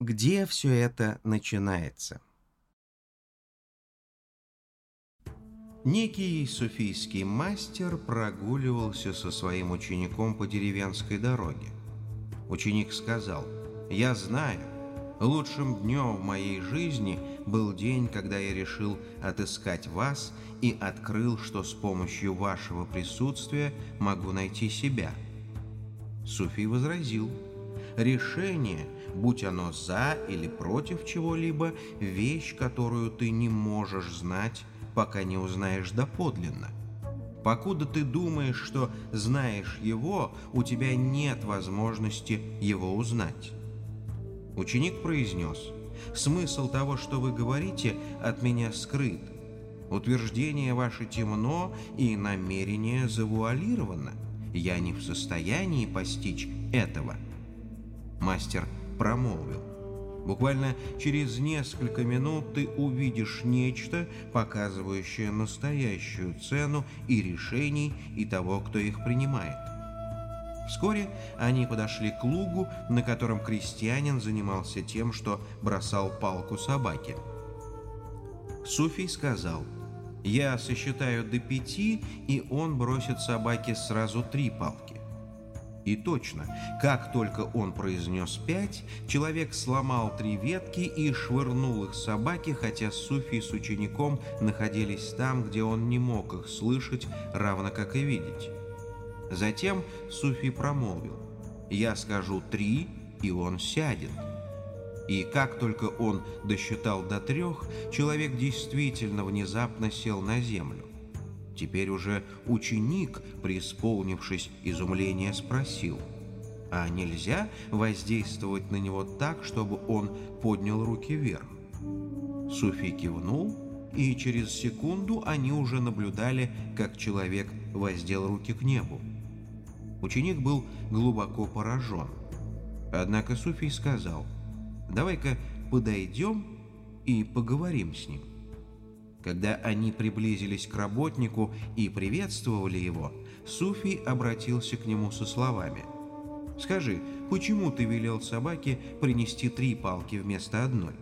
Где все это начинается? Некий суфийский мастер прогуливался со своим учеником по деревенской дороге. Ученик сказал, «Я знаю, лучшим днем в моей жизни был день, когда я решил отыскать вас и открыл, что с помощью вашего присутствия могу найти себя». Суфий возразил, «Решение – будь оно за или против чего-либо, вещь, которую ты не можешь знать, пока не узнаешь доподлинно. Покуда ты думаешь, что знаешь его, у тебя нет возможности его узнать. Ученик произнес, «Смысл того, что вы говорите, от меня скрыт. Утверждение ваше темно и намерение завуалировано. Я не в состоянии постичь этого». Мастер промолвил. Буквально через несколько минут ты увидишь нечто, показывающее настоящую цену и решений, и того, кто их принимает. Вскоре они подошли к лугу, на котором крестьянин занимался тем, что бросал палку собаке. Суфий сказал, «Я сосчитаю до пяти, и он бросит собаке сразу три палки. И точно, как только он произнес пять, человек сломал три ветки и швырнул их собаке, хотя Суфий с учеником находились там, где он не мог их слышать, равно как и видеть. Затем Суфий промолвил, «Я скажу три, и он сядет». И как только он досчитал до трех, человек действительно внезапно сел на землю. Теперь уже ученик, преисполнившись изумления, спросил, а нельзя воздействовать на него так, чтобы он поднял руки вверх? Суфи кивнул, и через секунду они уже наблюдали, как человек воздел руки к небу. Ученик был глубоко поражен. Однако Суфий сказал, «Давай-ка подойдем и поговорим с ним». Когда они приблизились к работнику и приветствовали его, Суфий обратился к нему со словами. «Скажи, почему ты велел собаке принести три палки вместо одной?»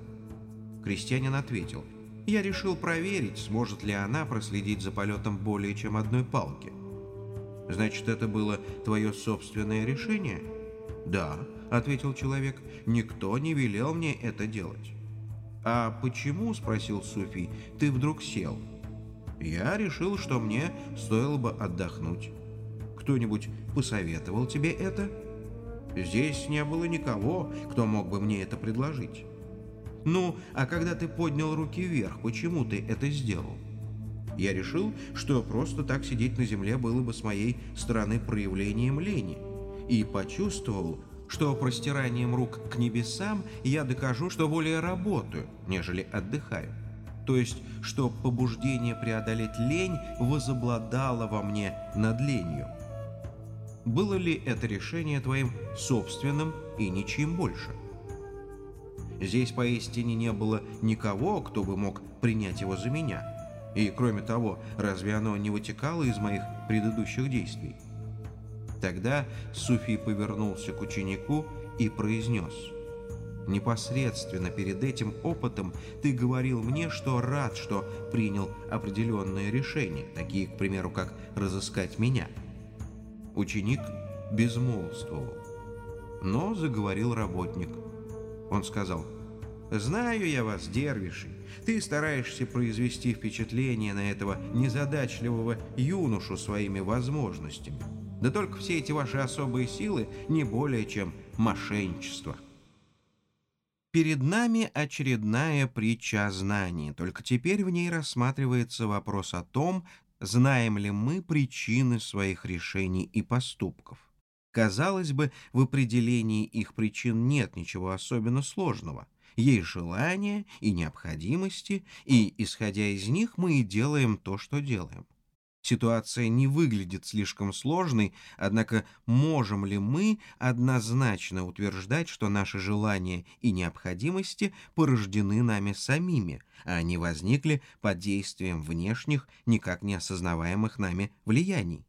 Крестьянин ответил. «Я решил проверить, сможет ли она проследить за полетом более чем одной палки». «Значит, это было твое собственное решение?» «Да», — ответил человек, — «никто не велел мне это делать». «А почему, — спросил Суфий, — ты вдруг сел?» «Я решил, что мне стоило бы отдохнуть. Кто-нибудь посоветовал тебе это?» «Здесь не было никого, кто мог бы мне это предложить». «Ну, а когда ты поднял руки вверх, почему ты это сделал?» Я решил, что просто так сидеть на земле было бы с моей стороны проявлением лени, и почувствовал, что простиранием рук к небесам я докажу, что более работаю, нежели отдыхаю. То есть, что побуждение преодолеть лень возобладало во мне над ленью. Было ли это решение твоим собственным и ничем больше? Здесь поистине не было никого, кто бы мог принять его за меня. И кроме того, разве оно не вытекало из моих предыдущих действий? Тогда Суфий повернулся к ученику и произнес, «Непосредственно перед этим опытом ты говорил мне, что рад, что принял определенные решения, такие, к примеру, как разыскать меня». Ученик безмолвствовал, но заговорил работник. Он сказал, «Знаю я вас, дервиши, ты стараешься произвести впечатление на этого незадачливого юношу своими возможностями. Да только все эти ваши особые силы не более чем мошенничество. Перед нами очередная притча о знании, только теперь в ней рассматривается вопрос о том, знаем ли мы причины своих решений и поступков. Казалось бы, в определении их причин нет ничего особенно сложного. Есть желания и необходимости, и, исходя из них, мы и делаем то, что делаем. Ситуация не выглядит слишком сложной, однако можем ли мы однозначно утверждать, что наши желания и необходимости порождены нами самими, а не возникли под действием внешних, никак не осознаваемых нами влияний?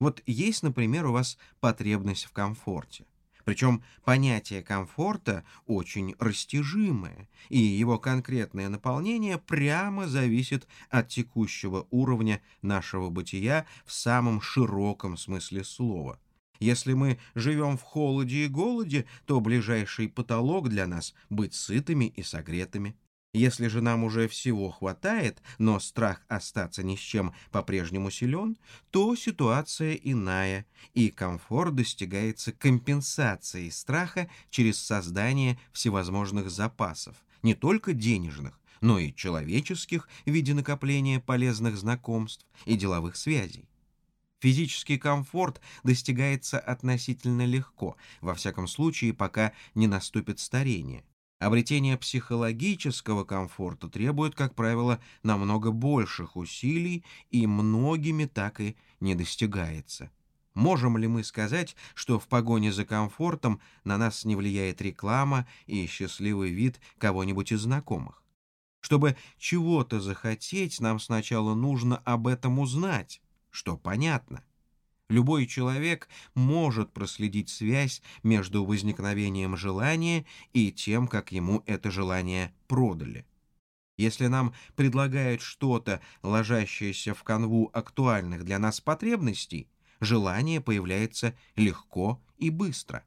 Вот есть, например, у вас потребность в комфорте. Причем понятие комфорта очень растяжимое, и его конкретное наполнение прямо зависит от текущего уровня нашего бытия в самом широком смысле слова. Если мы живем в холоде и голоде, то ближайший потолок для нас — быть сытыми и согретыми. Если же нам уже всего хватает, но страх остаться ни с чем по-прежнему силен, то ситуация иная, и комфорт достигается компенсацией страха через создание всевозможных запасов, не только денежных, но и человеческих в виде накопления полезных знакомств и деловых связей. Физический комфорт достигается относительно легко, во всяком случае, пока не наступит старение. Обретение психологического комфорта требует, как правило, намного больших усилий и многими так и не достигается. Можем ли мы сказать, что в погоне за комфортом на нас не влияет реклама и счастливый вид кого-нибудь из знакомых? Чтобы чего-то захотеть, нам сначала нужно об этом узнать, что понятно. Любой человек может проследить связь между возникновением желания и тем, как ему это желание продали. Если нам предлагают что-то, ложащееся в канву актуальных для нас потребностей, желание появляется легко и быстро,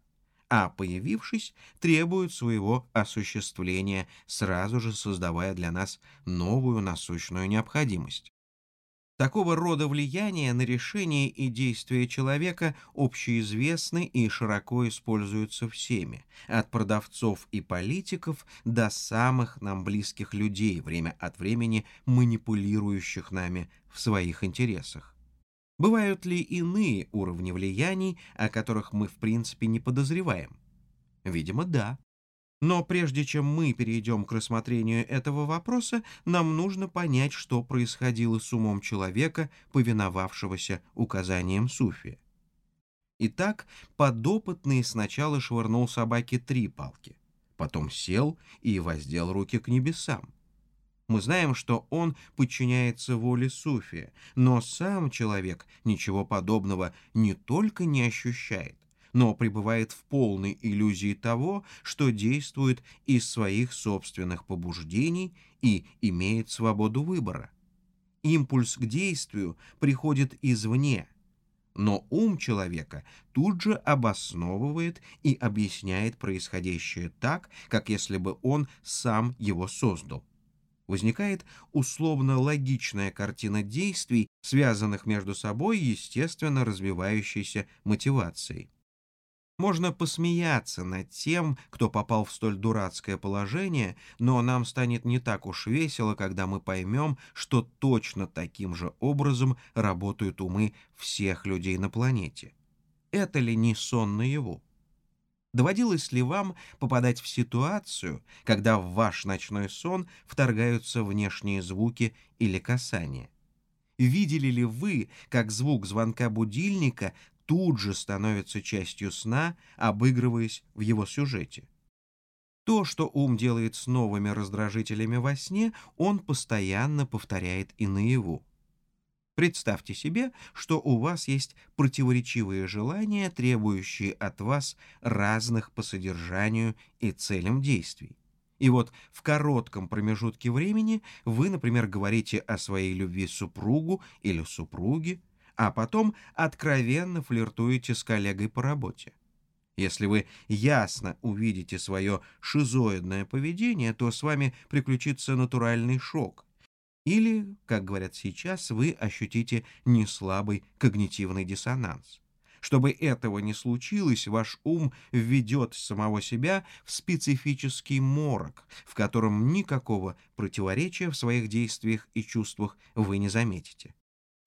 а появившись, требует своего осуществления, сразу же создавая для нас новую насущную необходимость. Такого рода влияние на решение и действия человека общеизвестны и широко используются всеми, от продавцов и политиков до самых нам близких людей, время от времени манипулирующих нами в своих интересах. Бывают ли иные уровни влияний, о которых мы в принципе не подозреваем? Видимо, да. Но прежде чем мы перейдем к рассмотрению этого вопроса, нам нужно понять, что происходило с умом человека, повиновавшегося указаниям Суфия. Итак, подопытный сначала швырнул собаке три палки, потом сел и воздел руки к небесам. Мы знаем, что он подчиняется воле Суфия, но сам человек ничего подобного не только не ощущает, но пребывает в полной иллюзии того, что действует из своих собственных побуждений и имеет свободу выбора. Импульс к действию приходит извне, но ум человека тут же обосновывает и объясняет происходящее так, как если бы он сам его создал. Возникает условно-логичная картина действий, связанных между собой естественно развивающейся мотивацией. Можно посмеяться над тем, кто попал в столь дурацкое положение, но нам станет не так уж весело, когда мы поймем, что точно таким же образом работают умы всех людей на планете. Это ли не сон наяву? Доводилось ли вам попадать в ситуацию, когда в ваш ночной сон вторгаются внешние звуки или касания? Видели ли вы, как звук звонка будильника тут же становится частью сна, обыгрываясь в его сюжете. То, что ум делает с новыми раздражителями во сне, он постоянно повторяет и наяву. Представьте себе, что у вас есть противоречивые желания, требующие от вас разных по содержанию и целям действий. И вот в коротком промежутке времени вы, например, говорите о своей любви супругу или супруге, а потом откровенно флиртуете с коллегой по работе. Если вы ясно увидите свое шизоидное поведение, то с вами приключится натуральный шок. Или, как говорят сейчас, вы ощутите неслабый когнитивный диссонанс. Чтобы этого не случилось, ваш ум введет самого себя в специфический морок, в котором никакого противоречия в своих действиях и чувствах вы не заметите.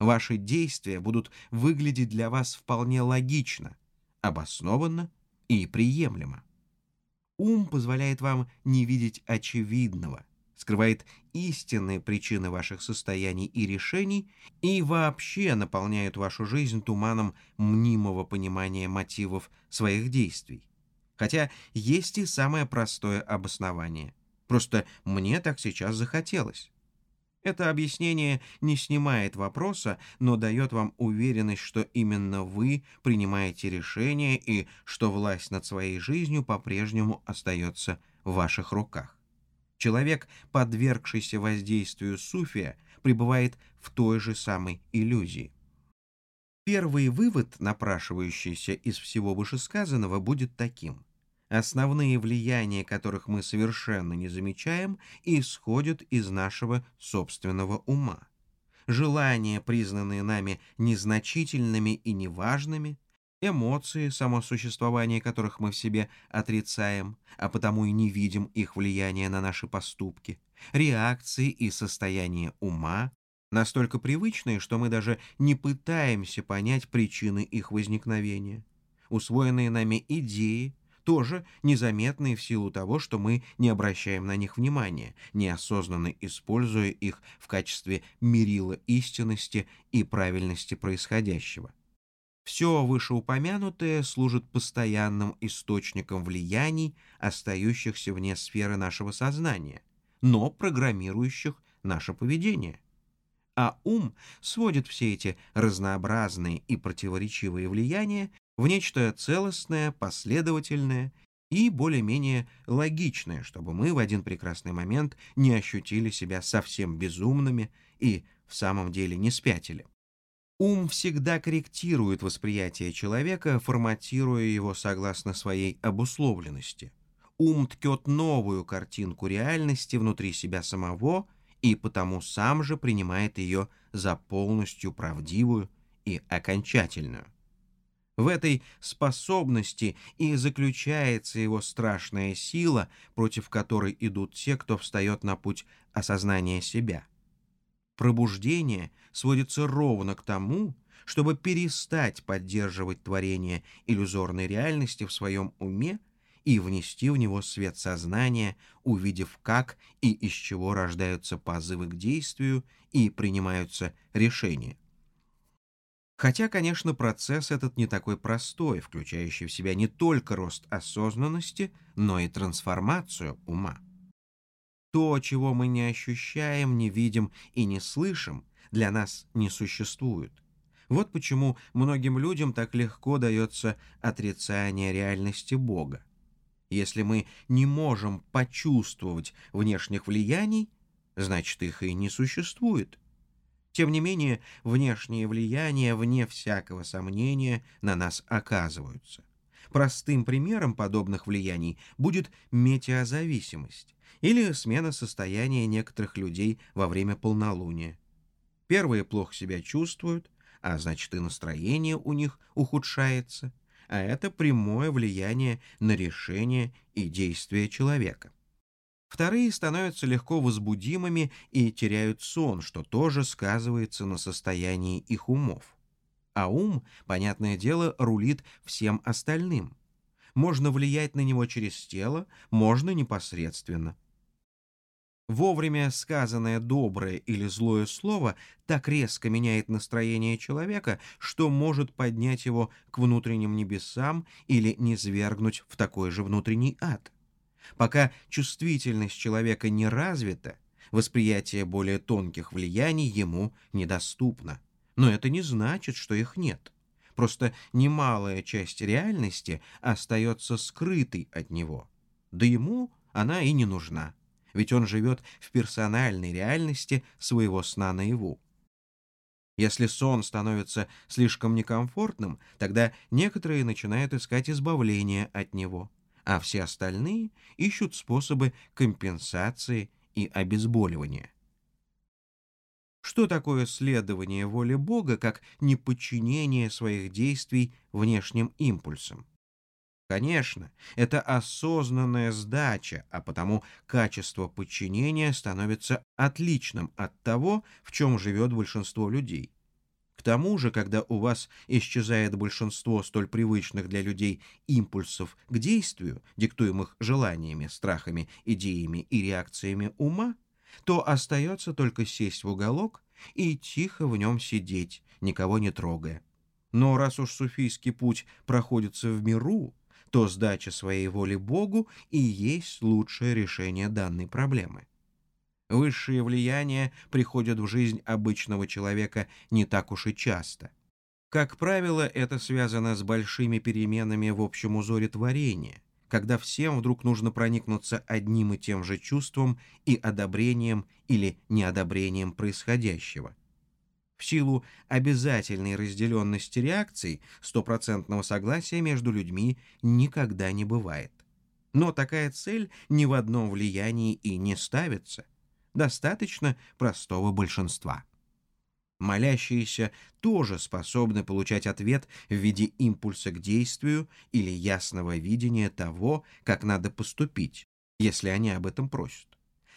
Ваши действия будут выглядеть для вас вполне логично, обоснованно и приемлемо. Ум позволяет вам не видеть очевидного, скрывает истинные причины ваших состояний и решений и вообще наполняет вашу жизнь туманом мнимого понимания мотивов своих действий. Хотя есть и самое простое обоснование. Просто мне так сейчас захотелось. Это объяснение не снимает вопроса, но дает вам уверенность, что именно вы принимаете решение и что власть над своей жизнью по-прежнему остается в ваших руках. Человек, подвергшийся воздействию суфия, пребывает в той же самой иллюзии. Первый вывод, напрашивающийся из всего вышесказанного, будет таким. Основные влияния, которых мы совершенно не замечаем, исходят из нашего собственного ума. Желания, признанные нами незначительными и неважными, эмоции, само существование которых мы в себе отрицаем, а потому и не видим их влияния на наши поступки, реакции и состояние ума, настолько привычные, что мы даже не пытаемся понять причины их возникновения. Усвоенные нами идеи тоже незаметные в силу того, что мы не обращаем на них внимания, неосознанно используя их в качестве мерила истинности и правильности происходящего. Все вышеупомянутое служит постоянным источником влияний, остающихся вне сферы нашего сознания, но программирующих наше поведение. А ум сводит все эти разнообразные и противоречивые влияния в нечто целостное, последовательное и более-менее логичное, чтобы мы в один прекрасный момент не ощутили себя совсем безумными и в самом деле не спятили. Ум всегда корректирует восприятие человека, форматируя его согласно своей обусловленности. Ум ткет новую картинку реальности внутри себя самого и потому сам же принимает ее за полностью правдивую и окончательную. В этой способности и заключается его страшная сила, против которой идут те, кто встает на путь осознания себя – Пробуждение сводится ровно к тому, чтобы перестать поддерживать творение иллюзорной реальности в своем уме и внести в него свет сознания, увидев, как и из чего рождаются позывы к действию и принимаются решения. Хотя, конечно, процесс этот не такой простой, включающий в себя не только рост осознанности, но и трансформацию ума. То, чего мы не ощущаем, не видим и не слышим, для нас не существует. Вот почему многим людям так легко дается отрицание реальности Бога. Если мы не можем почувствовать внешних влияний, значит их и не существует. Тем не менее, внешние влияния, вне всякого сомнения, на нас оказываются. Простым примером подобных влияний будет метеозависимость или смена состояния некоторых людей во время полнолуния. Первые плохо себя чувствуют, а значит и настроение у них ухудшается, а это прямое влияние на решение и действия человека. Вторые становятся легко возбудимыми и теряют сон, что тоже сказывается на состоянии их умов. А ум, понятное дело, рулит всем остальным. Можно влиять на него через тело, можно непосредственно. Вовремя сказанное доброе или злое слово так резко меняет настроение человека, что может поднять его к внутренним небесам или низвергнуть в такой же внутренний ад. Пока чувствительность человека не развита, восприятие более тонких влияний ему недоступно. Но это не значит, что их нет. Просто немалая часть реальности остается скрытой от него. Да ему она и не нужна ведь он живет в персональной реальности своего сна наяву. Если сон становится слишком некомфортным, тогда некоторые начинают искать избавления от него, а все остальные ищут способы компенсации и обезболивания. Что такое следование воле Бога, как неподчинение своих действий внешним импульсам? Конечно, это осознанная сдача, а потому качество подчинения становится отличным от того, в чем живет большинство людей. Тому же, когда у вас исчезает большинство столь привычных для людей импульсов к действию, диктуемых желаниями, страхами, идеями и реакциями ума, то остается только сесть в уголок и тихо в нем сидеть, никого не трогая. Но раз уж суфийский путь проходится в миру, то сдача своей воли Богу и есть лучшее решение данной проблемы. Высшие влияния приходят в жизнь обычного человека не так уж и часто. Как правило, это связано с большими переменами в общем узоре творения, когда всем вдруг нужно проникнуться одним и тем же чувством и одобрением или неодобрением происходящего. В силу обязательной разделенности реакций стопроцентного согласия между людьми никогда не бывает. Но такая цель ни в одном влиянии и не ставится. Достаточно простого большинства. Молящиеся тоже способны получать ответ в виде импульса к действию или ясного видения того, как надо поступить, если они об этом просят.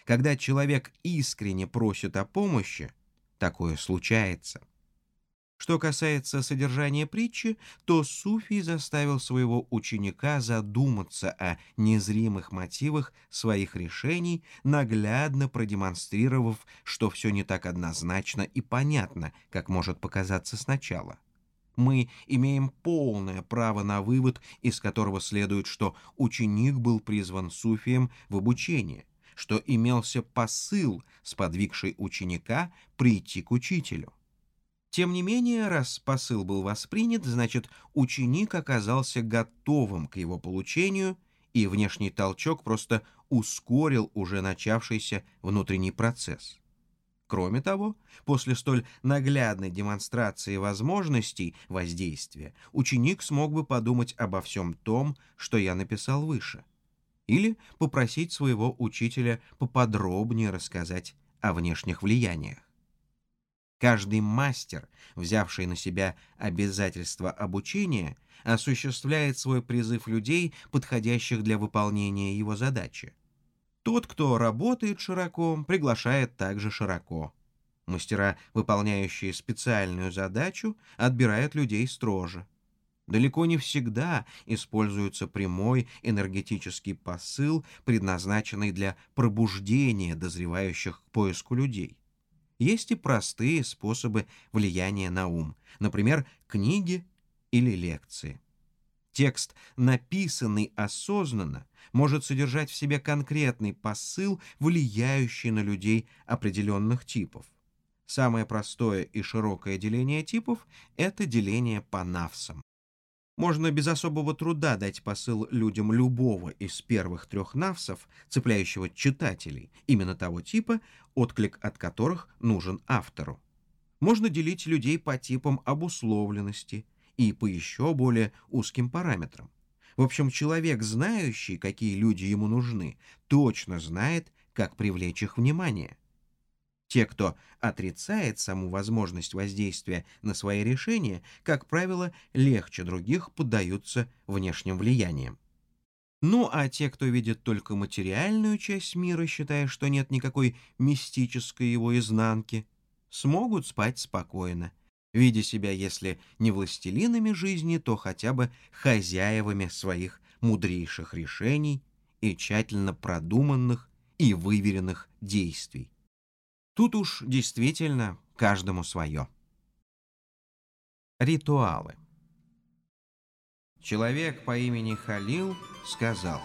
Когда человек искренне просит о помощи, такое случается. Что касается содержания притчи, то Суфий заставил своего ученика задуматься о незримых мотивах своих решений, наглядно продемонстрировав, что все не так однозначно и понятно, как может показаться сначала. Мы имеем полное право на вывод, из которого следует, что ученик был призван Суфием в обучение, что имелся посыл, сподвигший ученика прийти к учителю. Тем не менее, раз посыл был воспринят, значит, ученик оказался готовым к его получению, и внешний толчок просто ускорил уже начавшийся внутренний процесс. Кроме того, после столь наглядной демонстрации возможностей воздействия, ученик смог бы подумать обо всем том, что я написал выше, или попросить своего учителя поподробнее рассказать о внешних влияниях. Каждый мастер, взявший на себя обязательство обучения, осуществляет свой призыв людей, подходящих для выполнения его задачи. Тот, кто работает широко, приглашает также широко. Мастера, выполняющие специальную задачу, отбирают людей строже. Далеко не всегда используется прямой энергетический посыл, предназначенный для пробуждения дозревающих к поиску людей. Есть и простые способы влияния на ум, например, книги или лекции. Текст, написанный осознанно, может содержать в себе конкретный посыл, влияющий на людей определенных типов. Самое простое и широкое деление типов – это деление по навсам. Можно без особого труда дать посыл людям любого из первых трех навсов, цепляющего читателей, именно того типа, отклик от которых нужен автору. Можно делить людей по типам обусловленности и по еще более узким параметрам. В общем, человек, знающий, какие люди ему нужны, точно знает, как привлечь их внимание. Те, кто отрицает саму возможность воздействия на свои решения, как правило, легче других поддаются внешним влияниям. Ну а те, кто видит только материальную часть мира, считая, что нет никакой мистической его изнанки, смогут спать спокойно, видя себя, если не властелинами жизни, то хотя бы хозяевами своих мудрейших решений и тщательно продуманных и выверенных действий. Тут уж действительно каждому свое. Ритуалы. Человек по имени Халил сказал,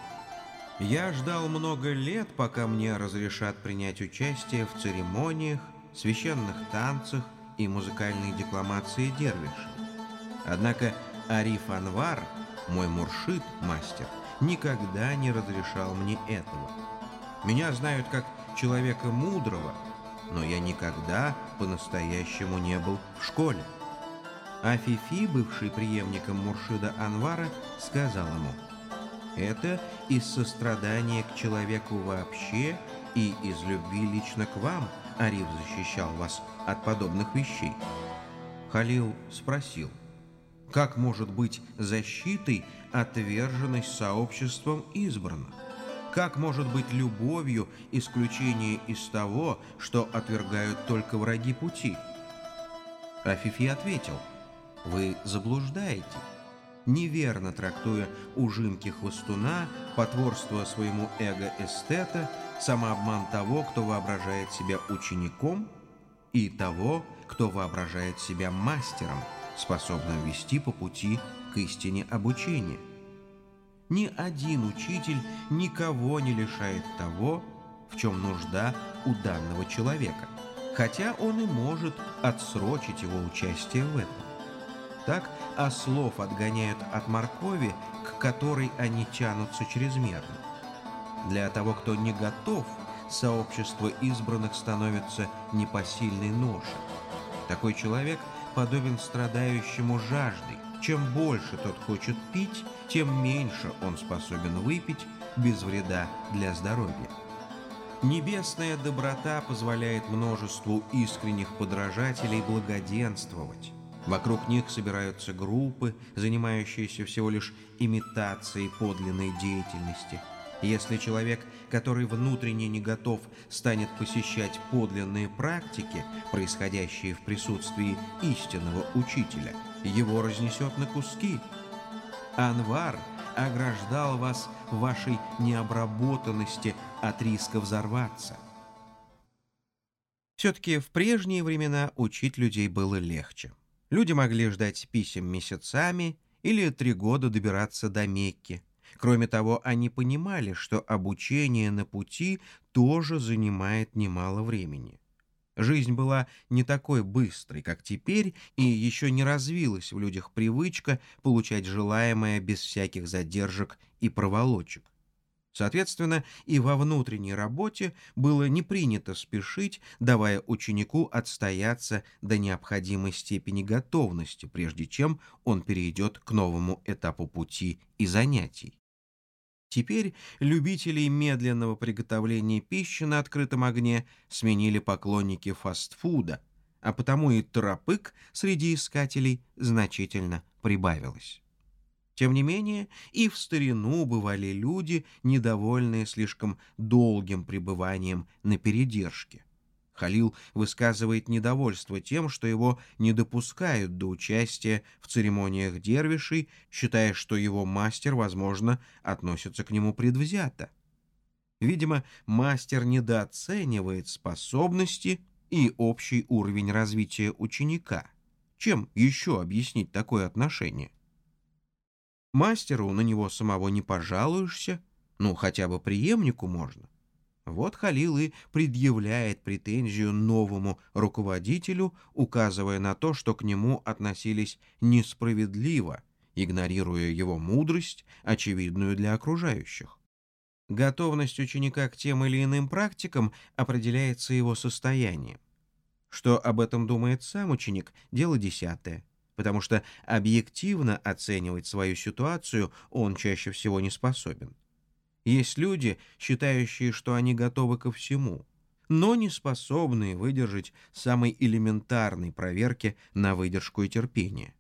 «Я ждал много лет, пока мне разрешат принять участие в церемониях, священных танцах и музыкальной декламации дервишей. Однако Ариф Анвар, мой муршит, мастер, никогда не разрешал мне этого. Меня знают как человека мудрого, но я никогда по-настоящему не был в школе. А Фифи, бывший преемником Муршида Анвара, сказал ему, «Это из сострадания к человеку вообще и из любви лично к вам Ариф защищал вас от подобных вещей». Халил спросил, «Как может быть защитой отверженность сообществом избранных?» Как может быть любовью исключение из того, что отвергают только враги пути? Афифи ответил, вы заблуждаете, неверно трактуя ужимки хвостуна, потворство своему эго-эстета, самообман того, кто воображает себя учеником, и того, кто воображает себя мастером, способным вести по пути к истине обучения. Ни один учитель никого не лишает того, в чем нужда у данного человека, хотя он и может отсрочить его участие в этом. Так ослов отгоняют от моркови, к которой они тянутся чрезмерно. Для того, кто не готов, сообщество избранных становится непосильной ношей. Такой человек подобен страдающему жаждой. Чем больше тот хочет пить, тем меньше он способен выпить без вреда для здоровья. Небесная доброта позволяет множеству искренних подражателей благоденствовать. Вокруг них собираются группы, занимающиеся всего лишь имитацией подлинной деятельности. Если человек, который внутренне не готов, станет посещать подлинные практики, происходящие в присутствии истинного учителя, его разнесет на куски. Анвар ограждал вас вашей необработанности от риска взорваться. Все-таки в прежние времена учить людей было легче. Люди могли ждать писем месяцами или три года добираться до Мекки. Кроме того, они понимали, что обучение на пути тоже занимает немало времени. Жизнь была не такой быстрой, как теперь, и еще не развилась в людях привычка получать желаемое без всяких задержек и проволочек. Соответственно, и во внутренней работе было не принято спешить, давая ученику отстояться до необходимой степени готовности, прежде чем он перейдет к новому этапу пути и занятий. Теперь любителей медленного приготовления пищи на открытом огне сменили поклонники фастфуда, а потому и торопык среди искателей значительно прибавилось. Тем не менее, и в старину бывали люди, недовольные слишком долгим пребыванием на передержке. Халил высказывает недовольство тем, что его не допускают до участия в церемониях дервишей, считая, что его мастер, возможно, относится к нему предвзято. Видимо, мастер недооценивает способности и общий уровень развития ученика. Чем еще объяснить такое отношение? Мастеру на него самого не пожалуешься, ну, хотя бы преемнику можно. Вот Халил и предъявляет претензию новому руководителю, указывая на то, что к нему относились несправедливо, игнорируя его мудрость, очевидную для окружающих. Готовность ученика к тем или иным практикам определяется его состоянием. Что об этом думает сам ученик – дело десятое, потому что объективно оценивать свою ситуацию он чаще всего не способен. Есть люди, считающие, что они готовы ко всему, но не способные выдержать самой элементарной проверки на выдержку и терпение.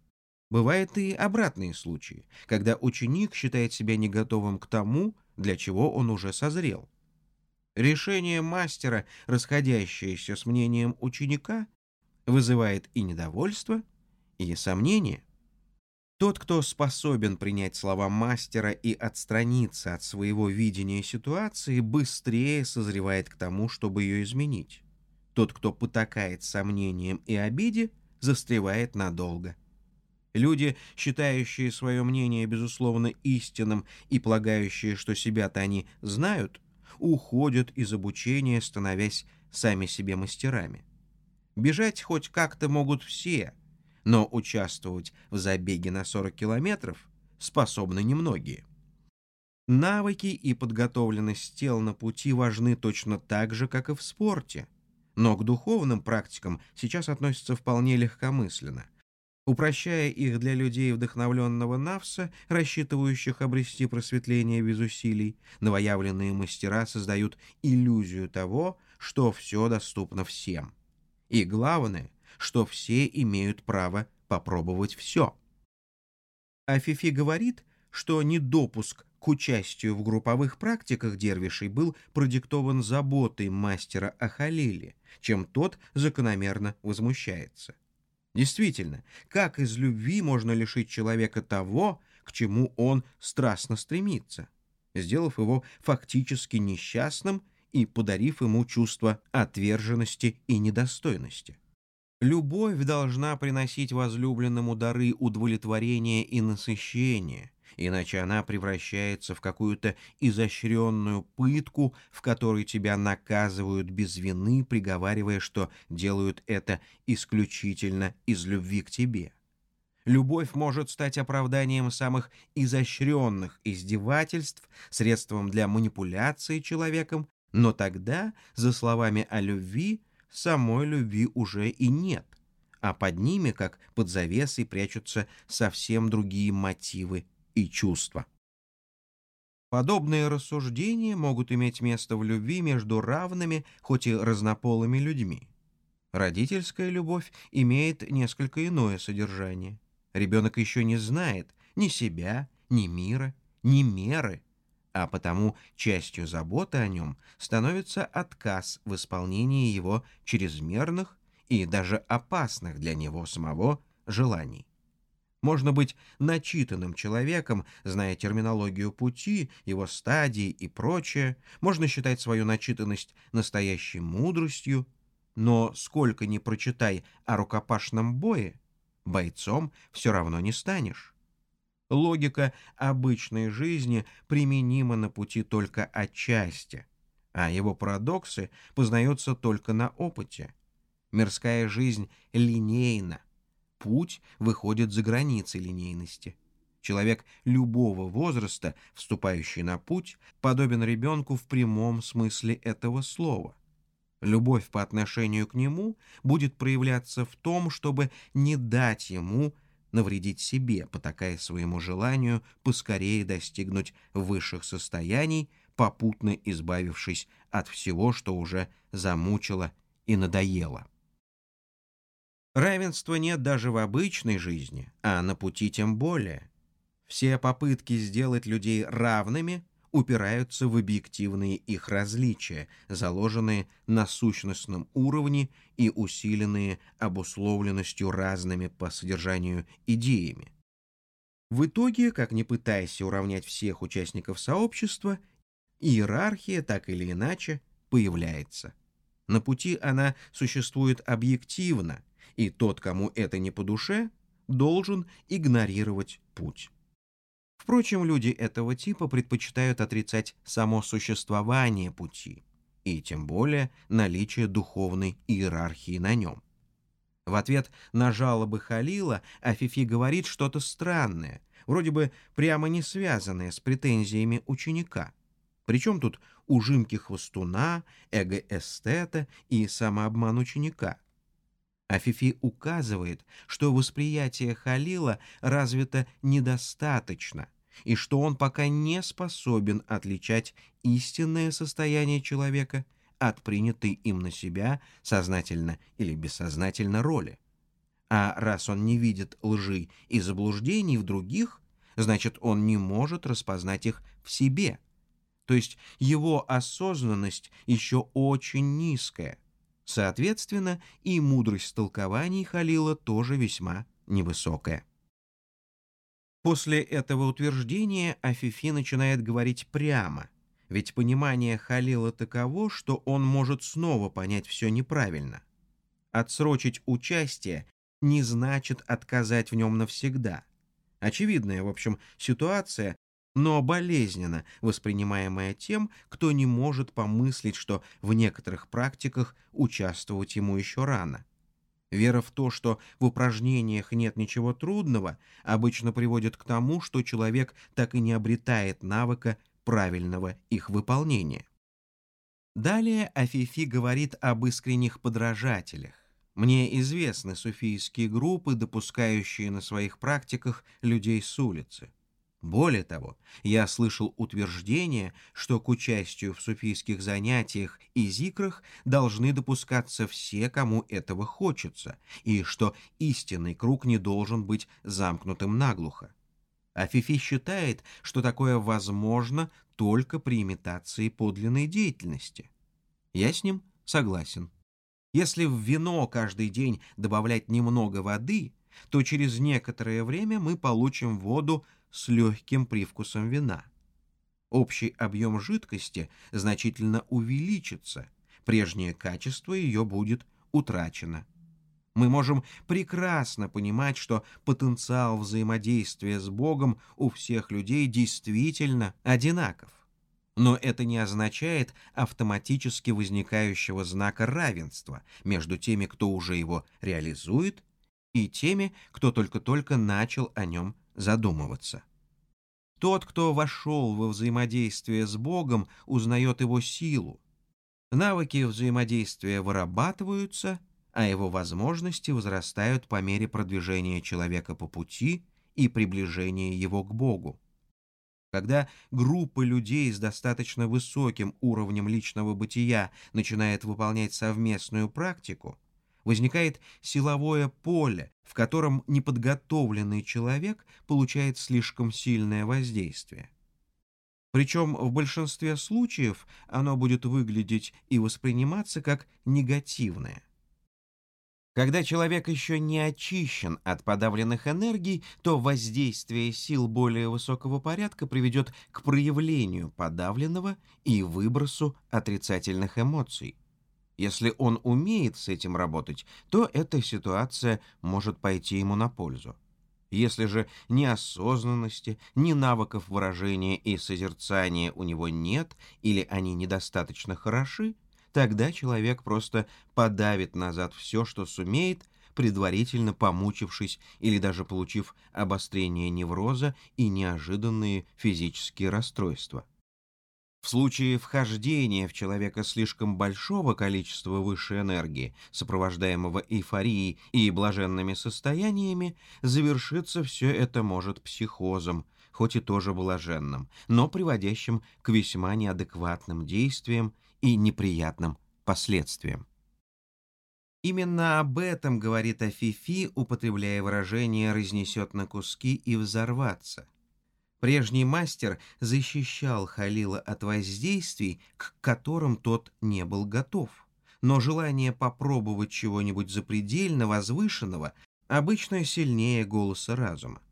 Бывают и обратные случаи, когда ученик считает себя не готовым к тому, для чего он уже созрел. Решение мастера, расходящееся с мнением ученика, вызывает и недовольство, и сомнение – тот, кто способен принять слова мастера и отстраниться от своего видения ситуации, быстрее созревает к тому, чтобы ее изменить. Тот, кто потакает сомнением и обиде, застревает надолго. Люди, считающие свое мнение безусловно истинным и полагающие, что себя-то они знают, уходят из обучения, становясь сами себе мастерами. Бежать хоть как-то могут все – но участвовать в забеге на 40 километров способны немногие. Навыки и подготовленность тел на пути важны точно так же, как и в спорте, но к духовным практикам сейчас относятся вполне легкомысленно, упрощая их для людей вдохновленного навса, рассчитывающих обрести просветление без усилий, новоявленные мастера создают иллюзию того, что все доступно всем. И главное — что все имеют право попробовать все. А Фифи говорит, что недопуск к участию в групповых практиках дервишей был продиктован заботой мастера о Халиле, чем тот закономерно возмущается. Действительно, как из любви можно лишить человека того, к чему он страстно стремится, сделав его фактически несчастным и подарив ему чувство отверженности и недостойности? Любовь должна приносить возлюбленному дары удовлетворения и насыщения, иначе она превращается в какую-то изощренную пытку, в которой тебя наказывают без вины, приговаривая, что делают это исключительно из любви к тебе. Любовь может стать оправданием самых изощренных издевательств, средством для манипуляции человеком, но тогда, за словами о любви, самой любви уже и нет, а под ними, как под завесой, прячутся совсем другие мотивы и чувства. Подобные рассуждения могут иметь место в любви между равными, хоть и разнополыми людьми. Родительская любовь имеет несколько иное содержание. Ребенок еще не знает ни себя, ни мира, ни меры, а потому частью заботы о нем становится отказ в исполнении его чрезмерных и даже опасных для него самого желаний. Можно быть начитанным человеком, зная терминологию пути, его стадии и прочее, можно считать свою начитанность настоящей мудростью, но сколько ни прочитай о рукопашном бое, бойцом все равно не станешь. Логика обычной жизни применима на пути только отчасти, а его парадоксы познаются только на опыте. Мирская жизнь линейна, путь выходит за границы линейности. Человек любого возраста, вступающий на путь, подобен ребенку в прямом смысле этого слова. Любовь по отношению к нему будет проявляться в том, чтобы не дать ему навредить себе, потакая своему желанию поскорее достигнуть высших состояний, попутно избавившись от всего, что уже замучило и надоело. Равенства нет даже в обычной жизни, а на пути тем более. Все попытки сделать людей равными упираются в объективные их различия, заложенные на сущностном уровне и усиленные обусловленностью разными по содержанию идеями. В итоге, как ни пытайся уравнять всех участников сообщества, иерархия так или иначе появляется. На пути она существует объективно, и тот, кому это не по душе, должен игнорировать путь. Впрочем, люди этого типа предпочитают отрицать само существование пути, и тем более наличие духовной иерархии на нем. В ответ на жалобы Халила Афифи говорит что-то странное, вроде бы прямо не связанное с претензиями ученика. Причем тут ужимки хвостуна, эго-эстета и самообман ученика. Афифи указывает, что восприятие Халила развито недостаточно, и что он пока не способен отличать истинное состояние человека от принятой им на себя сознательно или бессознательно роли. А раз он не видит лжи и заблуждений в других, значит, он не может распознать их в себе. То есть его осознанность еще очень низкая. Соответственно, и мудрость толкований Халила тоже весьма невысокая. После этого утверждения Афифи начинает говорить прямо, ведь понимание Халила таково, что он может снова понять все неправильно. Отсрочить участие не значит отказать в нем навсегда. Очевидная, в общем, ситуация, но болезненно воспринимаемая тем, кто не может помыслить, что в некоторых практиках участвовать ему еще рано. Вера в то, что в упражнениях нет ничего трудного, обычно приводит к тому, что человек так и не обретает навыка правильного их выполнения. Далее Афифи говорит об искренних подражателях. Мне известны суфийские группы, допускающие на своих практиках людей с улицы. Более того, я слышал утверждение, что к участию в суфийских занятиях и зикрах должны допускаться все, кому этого хочется, и что истинный круг не должен быть замкнутым наглухо. А Фифи считает, что такое возможно только при имитации подлинной деятельности. Я с ним согласен. Если в вино каждый день добавлять немного воды, то через некоторое время мы получим воду с легким привкусом вина. Общий объем жидкости значительно увеличится, прежнее качество ее будет утрачено. Мы можем прекрасно понимать, что потенциал взаимодействия с Богом у всех людей действительно одинаков. Но это не означает автоматически возникающего знака равенства между теми, кто уже его реализует, и теми, кто только-только начал о нем задумываться. Тот, кто вошел во взаимодействие с Богом, узнает его силу. Навыки взаимодействия вырабатываются, а его возможности возрастают по мере продвижения человека по пути и приближения его к Богу. Когда группа людей с достаточно высоким уровнем личного бытия начинает выполнять совместную практику, возникает силовое поле, в котором неподготовленный человек получает слишком сильное воздействие. Причем в большинстве случаев оно будет выглядеть и восприниматься как негативное. Когда человек еще не очищен от подавленных энергий, то воздействие сил более высокого порядка приведет к проявлению подавленного и выбросу отрицательных эмоций. Если он умеет с этим работать, то эта ситуация может пойти ему на пользу. Если же ни осознанности, ни навыков выражения и созерцания у него нет или они недостаточно хороши, Тогда человек просто подавит назад все, что сумеет, предварительно помучившись или даже получив обострение невроза и неожиданные физические расстройства. В случае вхождения в человека слишком большого количества высшей энергии, сопровождаемого эйфорией и блаженными состояниями, завершиться все это может психозом, хоть и тоже блаженным, но приводящим к весьма неадекватным действиям и неприятным последствиям. Именно об этом говорит Афифи, употребляя выражение «разнесет на куски и взорваться». Прежний мастер защищал Халила от воздействий, к которым тот не был готов. Но желание попробовать чего-нибудь запредельно возвышенного обычно сильнее голоса разума.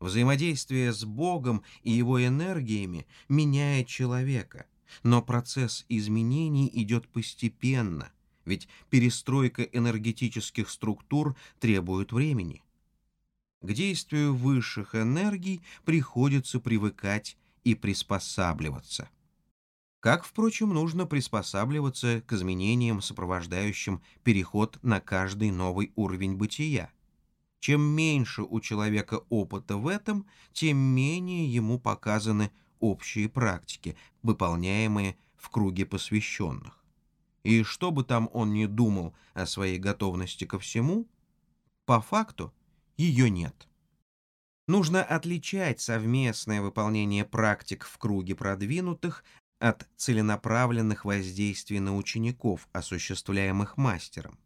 Взаимодействие с Богом и его энергиями меняет человека – но процесс изменений идет постепенно, ведь перестройка энергетических структур требует времени. К действию высших энергий приходится привыкать и приспосабливаться. Как, впрочем, нужно приспосабливаться к изменениям, сопровождающим переход на каждый новый уровень бытия. Чем меньше у человека опыта в этом, тем менее ему показаны общие практики, выполняемые в круге посвященных. И что бы там он ни думал о своей готовности ко всему, по факту ее нет. Нужно отличать совместное выполнение практик в круге продвинутых от целенаправленных воздействий на учеников, осуществляемых мастером.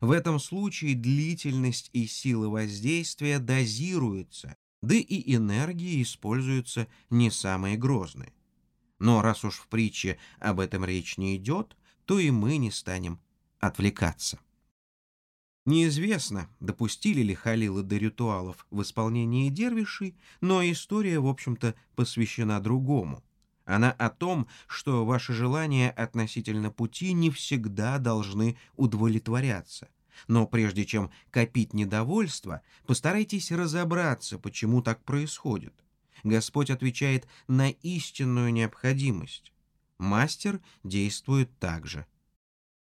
В этом случае длительность и сила воздействия дозируются да и энергии используются не самые грозные. Но раз уж в притче об этом речь не идет, то и мы не станем отвлекаться. Неизвестно, допустили ли Халилы до ритуалов в исполнении дервишей, но история, в общем-то, посвящена другому. Она о том, что ваши желания относительно пути не всегда должны удовлетворяться, но прежде чем копить недовольство, постарайтесь разобраться, почему так происходит. Господь отвечает на истинную необходимость. Мастер действует так же.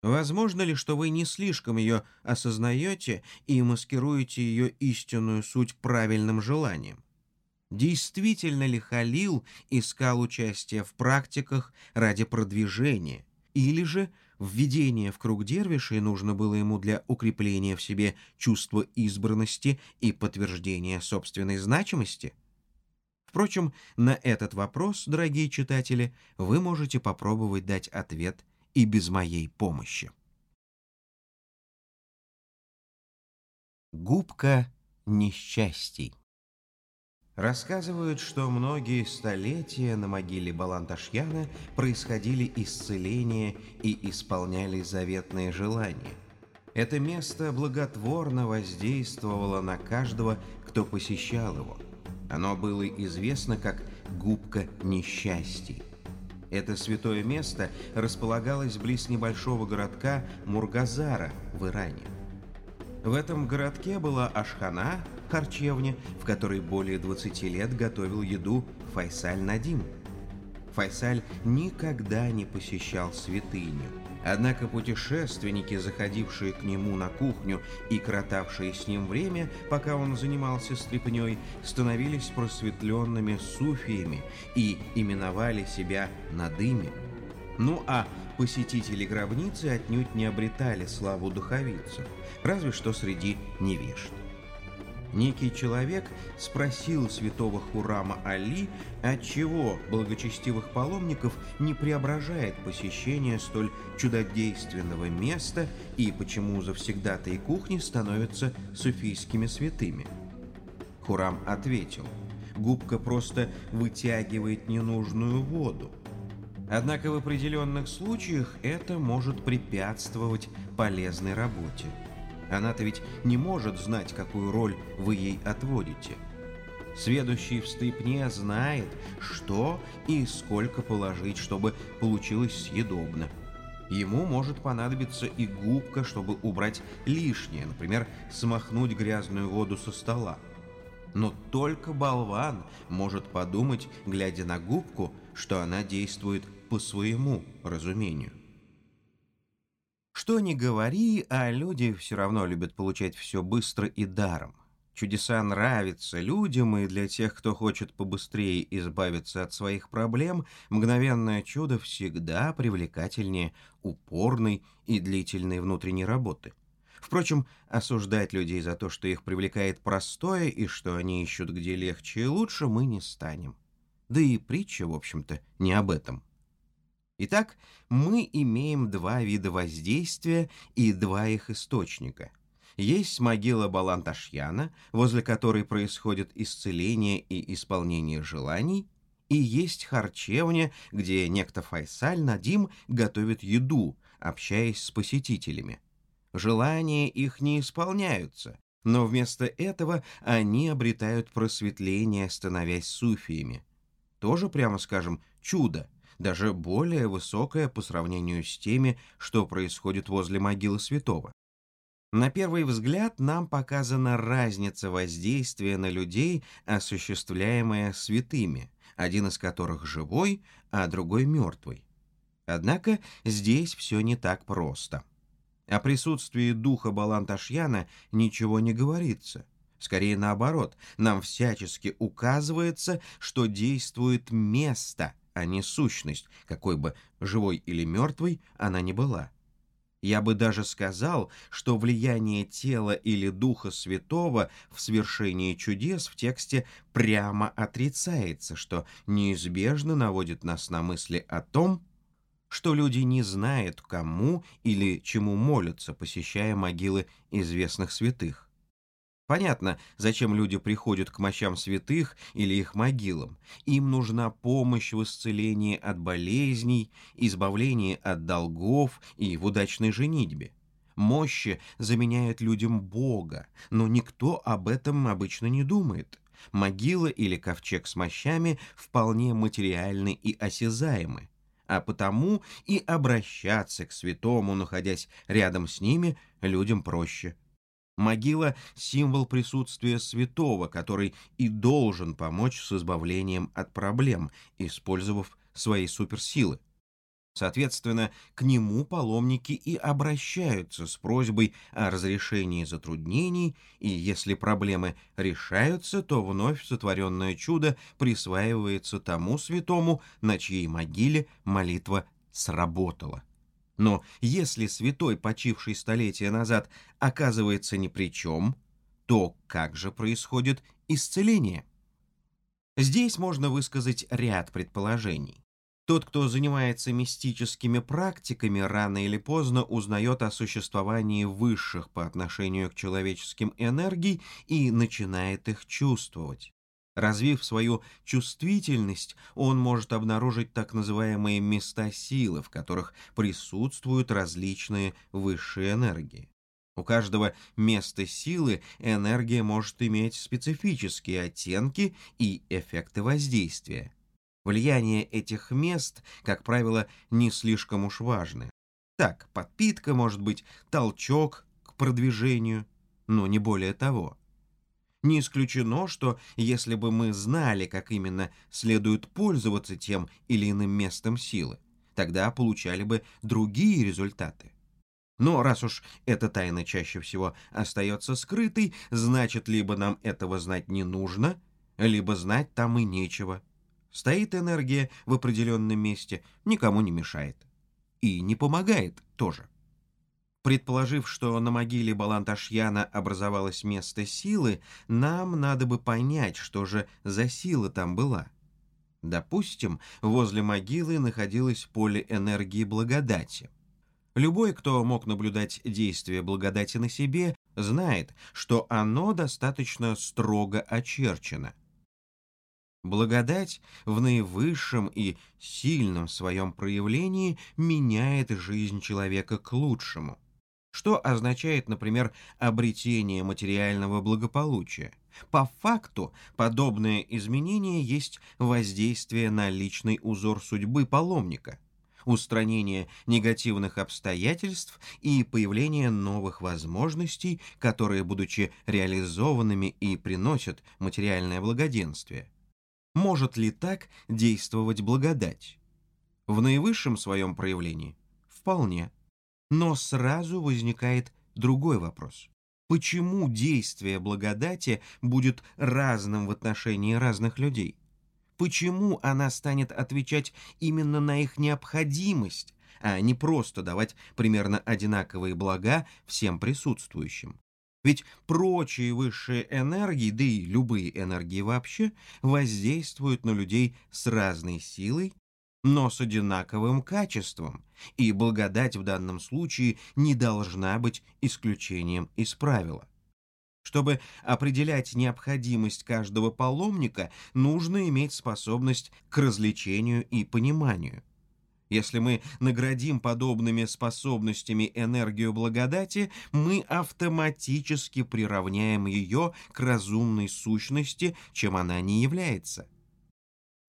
Возможно ли, что вы не слишком ее осознаете и маскируете ее истинную суть правильным желанием? Действительно ли Халил искал участие в практиках ради продвижения, или же Введение в круг дервишей нужно было ему для укрепления в себе чувства избранности и подтверждения собственной значимости? Впрочем, на этот вопрос, дорогие читатели, вы можете попробовать дать ответ и без моей помощи. Губка несчастий Рассказывают, что многие столетия на могиле Баланташьяна происходили исцеления и исполняли заветные желания. Это место благотворно воздействовало на каждого, кто посещал его. Оно было известно как «губка несчастий». Это святое место располагалось близ небольшого городка Мургазара в Иране. В этом городке была Ашхана, харчевня, в которой более 20 лет готовил еду Файсаль Надим. Файсаль никогда не посещал святыню. Однако путешественники, заходившие к нему на кухню и кротавшие с ним время, пока он занимался стряпнёй, становились просветленными суфиями и именовали себя Надыми. Ну а посетители гробницы отнюдь не обретали славу духовицу, разве что среди невежд. Некий человек спросил святого Хурама Али, отчего благочестивых паломников не преображает посещение столь чудодейственного места и почему завсегдатые кухни становятся суфийскими святыми. Хурам ответил, губка просто вытягивает ненужную воду. Однако в определенных случаях это может препятствовать полезной работе. Она-то ведь не может знать, какую роль вы ей отводите. Сведущий в стрипне знает, что и сколько положить, чтобы получилось съедобно. Ему может понадобиться и губка, чтобы убрать лишнее, например, смахнуть грязную воду со стола. Но только болван может подумать, глядя на губку, что она действует по своему разумению. Что ни говори, а люди все равно любят получать все быстро и даром. Чудеса нравятся людям, и для тех, кто хочет побыстрее избавиться от своих проблем, мгновенное чудо всегда привлекательнее упорной и длительной внутренней работы. Впрочем, осуждать людей за то, что их привлекает простое и что они ищут где легче и лучше, мы не станем. Да и притча, в общем-то, не об этом. Итак, мы имеем два вида воздействия и два их источника. Есть могила Баланташьяна, возле которой происходит исцеление и исполнение желаний, и есть харчевня, где некто Файсаль Надим готовит еду, общаясь с посетителями. Желания их не исполняются, но вместо этого они обретают просветление, становясь суфиями. Тоже, прямо скажем, чудо – даже более высокая по сравнению с теми, что происходит возле могилы святого. На первый взгляд нам показана разница воздействия на людей, осуществляемая святыми, один из которых живой, а другой мертвый. Однако здесь все не так просто. О присутствии духа Баланташьяна ничего не говорится. Скорее наоборот, нам всячески указывается, что действует место, а не сущность, какой бы живой или мертвой она ни была. Я бы даже сказал, что влияние тела или Духа Святого в свершении чудес в тексте прямо отрицается, что неизбежно наводит нас на мысли о том, что люди не знают, кому или чему молятся, посещая могилы известных святых. Понятно, зачем люди приходят к мощам святых или их могилам. Им нужна помощь в исцелении от болезней, избавлении от долгов и в удачной женитьбе. Мощи заменяют людям Бога, но никто об этом обычно не думает. Могила или ковчег с мощами вполне материальны и осязаемы, а потому и обращаться к святому, находясь рядом с ними, людям проще – Могила – символ присутствия святого, который и должен помочь с избавлением от проблем, использовав свои суперсилы. Соответственно, к нему паломники и обращаются с просьбой о разрешении затруднений, и если проблемы решаются, то вновь сотворенное чудо присваивается тому святому, на чьей могиле молитва сработала. Но если святой, почивший столетия назад, оказывается ни при чем, то как же происходит исцеление? Здесь можно высказать ряд предположений. Тот, кто занимается мистическими практиками, рано или поздно узнает о существовании высших по отношению к человеческим энергий и начинает их чувствовать. Развив свою чувствительность, он может обнаружить так называемые места силы, в которых присутствуют различные высшие энергии. У каждого места силы энергия может иметь специфические оттенки и эффекты воздействия. Влияние этих мест, как правило, не слишком уж важны. Так, подпитка может быть, толчок к продвижению – но не более того. Не исключено, что если бы мы знали, как именно следует пользоваться тем или иным местом силы, тогда получали бы другие результаты. Но раз уж эта тайна чаще всего остается скрытой, значит, либо нам этого знать не нужно, либо знать там и нечего. Стоит энергия в определенном месте, никому не мешает. И не помогает тоже. Предположив, что на могиле Баланташьяна образовалось место силы, нам надо бы понять, что же за сила там была. Допустим, возле могилы находилось поле энергии благодати. Любой, кто мог наблюдать действие благодати на себе, знает, что оно достаточно строго очерчено. Благодать в наивысшем и сильном своем проявлении меняет жизнь человека к лучшему что означает, например, обретение материального благополучия. По факту, подобное изменение есть воздействие на личный узор судьбы паломника, устранение негативных обстоятельств и появление новых возможностей, которые, будучи реализованными и приносят материальное благоденствие. Может ли так действовать благодать? В наивысшем своем проявлении? Вполне. Но сразу возникает другой вопрос. Почему действие благодати будет разным в отношении разных людей? Почему она станет отвечать именно на их необходимость, а не просто давать примерно одинаковые блага всем присутствующим? Ведь прочие высшие энергии, да и любые энергии вообще, воздействуют на людей с разной силой но с одинаковым качеством, и благодать в данном случае не должна быть исключением из правила. Чтобы определять необходимость каждого паломника, нужно иметь способность к развлечению и пониманию. Если мы наградим подобными способностями энергию благодати, мы автоматически приравняем ее к разумной сущности, чем она не является –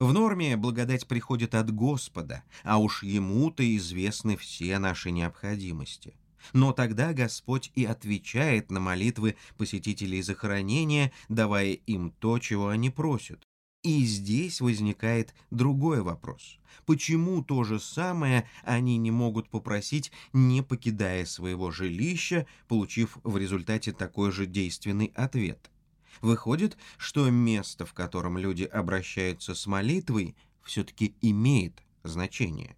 в норме благодать приходит от Господа, а уж Ему-то известны все наши необходимости. Но тогда Господь и отвечает на молитвы посетителей захоронения, давая им то, чего они просят. И здесь возникает другой вопрос. Почему то же самое они не могут попросить, не покидая своего жилища, получив в результате такой же действенный ответ? Выходит, что место, в котором люди обращаются с молитвой, все-таки имеет значение.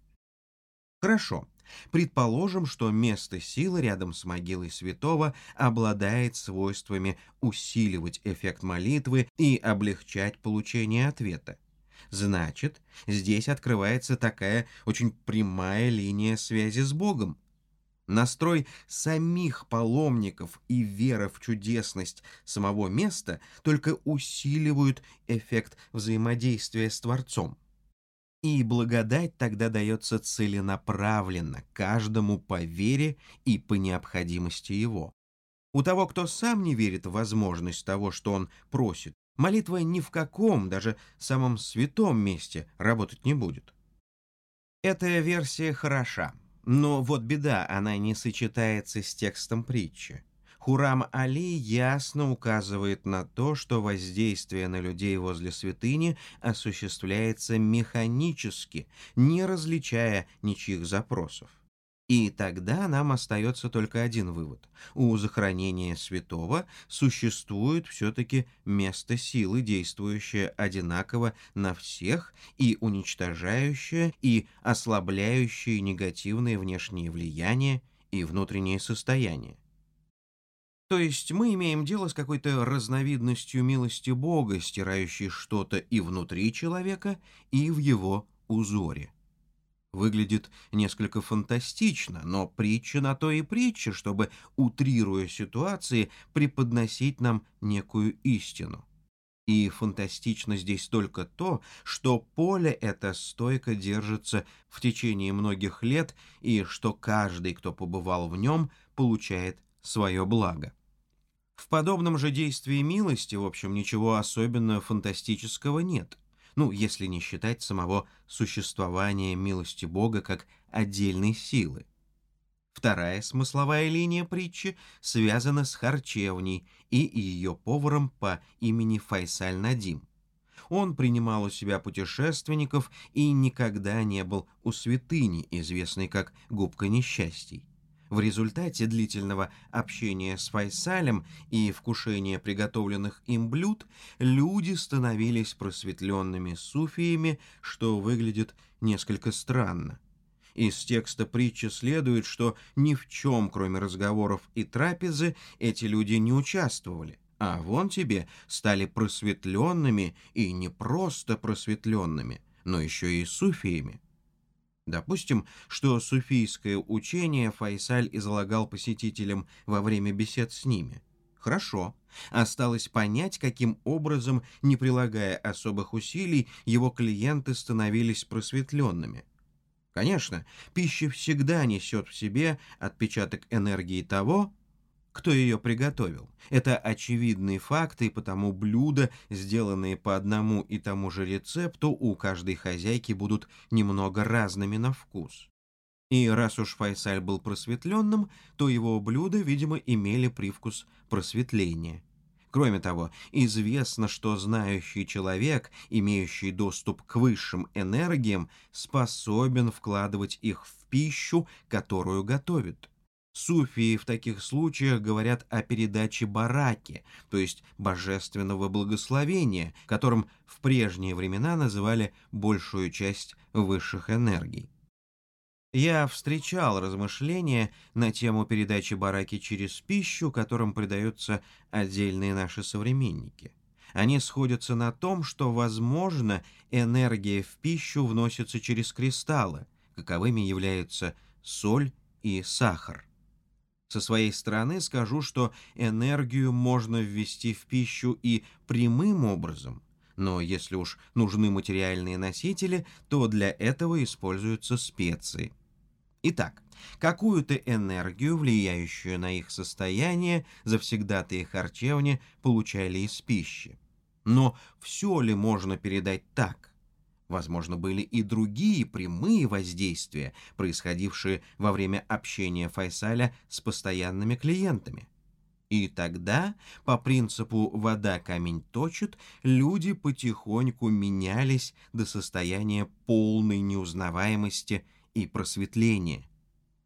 Хорошо. Предположим, что место силы рядом с могилой святого обладает свойствами усиливать эффект молитвы и облегчать получение ответа. Значит, здесь открывается такая очень прямая линия связи с Богом, Настрой самих паломников и вера в чудесность самого места только усиливают эффект взаимодействия с Творцом. И благодать тогда дается целенаправленно, каждому по вере и по необходимости его. У того, кто сам не верит в возможность того, что он просит, молитва ни в каком, даже самом святом месте работать не будет. Эта версия хороша, но вот беда, она не сочетается с текстом притчи. Хурам Али ясно указывает на то, что воздействие на людей возле святыни осуществляется механически, не различая ничьих запросов. И тогда нам остается только один вывод. У захоронения святого существует все-таки место силы, действующее одинаково на всех и уничтожающее и ослабляющее негативные внешние влияния и внутреннее состояние. То есть мы имеем дело с какой-то разновидностью милости Бога, стирающей что-то и внутри человека, и в его узоре. Выглядит несколько фантастично, но притча на то и притча, чтобы, утрируя ситуации, преподносить нам некую истину. И фантастично здесь только то, что поле это стойко держится в течение многих лет, и что каждый, кто побывал в нем, получает свое благо. В подобном же действии милости, в общем, ничего особенно фантастического нет – ну, если не считать самого существования милости Бога как отдельной силы. Вторая смысловая линия притчи связана с харчевней и ее поваром по имени Файсаль Надим. Он принимал у себя путешественников и никогда не был у святыни, известной как «губка несчастий». В результате длительного общения с Файсалем и вкушения приготовленных им блюд люди становились просветленными суфиями, что выглядит несколько странно. Из текста притчи следует, что ни в чем, кроме разговоров и трапезы, эти люди не участвовали. А вон тебе стали просветленными и не просто просветленными, но еще и суфиями. Допустим, что суфийское учение Файсаль излагал посетителям во время бесед с ними. Хорошо. Осталось понять, каким образом, не прилагая особых усилий, его клиенты становились просветленными. Конечно, пища всегда несет в себе отпечаток энергии того, кто ее приготовил. Это очевидные факты, и потому блюда, сделанные по одному и тому же рецепту, у каждой хозяйки будут немного разными на вкус. И раз уж Файсаль был просветленным, то его блюда, видимо, имели привкус просветления. Кроме того, известно, что знающий человек, имеющий доступ к высшим энергиям, способен вкладывать их в пищу, которую готовит. Суфии в таких случаях говорят о передаче бараки, то есть божественного благословения, которым в прежние времена называли большую часть высших энергий. Я встречал размышления на тему передачи бараки через пищу, которым предаются отдельные наши современники. Они сходятся на том, что, возможно, энергия в пищу вносится через кристаллы, каковыми являются соль и сахар. Со своей стороны скажу, что энергию можно ввести в пищу и прямым образом, но если уж нужны материальные носители, то для этого используются специи. Итак, какую-то энергию, влияющую на их состояние, завсегдатые харчевни получали из пищи. Но все ли можно передать так? Возможно, были и другие прямые воздействия, происходившие во время общения Файсаля с постоянными клиентами. И тогда, по принципу «вода камень точит», люди потихоньку менялись до состояния полной неузнаваемости и просветления.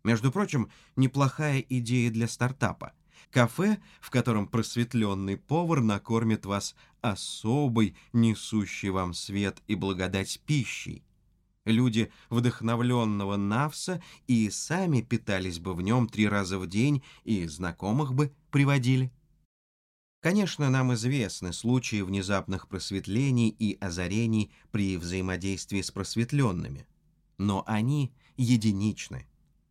Между прочим, неплохая идея для стартапа. Кафе, в котором просветленный повар накормит вас особой, несущей вам свет и благодать пищей. Люди вдохновленного Навса и сами питались бы в нем три раза в день и знакомых бы приводили. Конечно, нам известны случаи внезапных просветлений и озарений при взаимодействии с просветленными, но они единичны.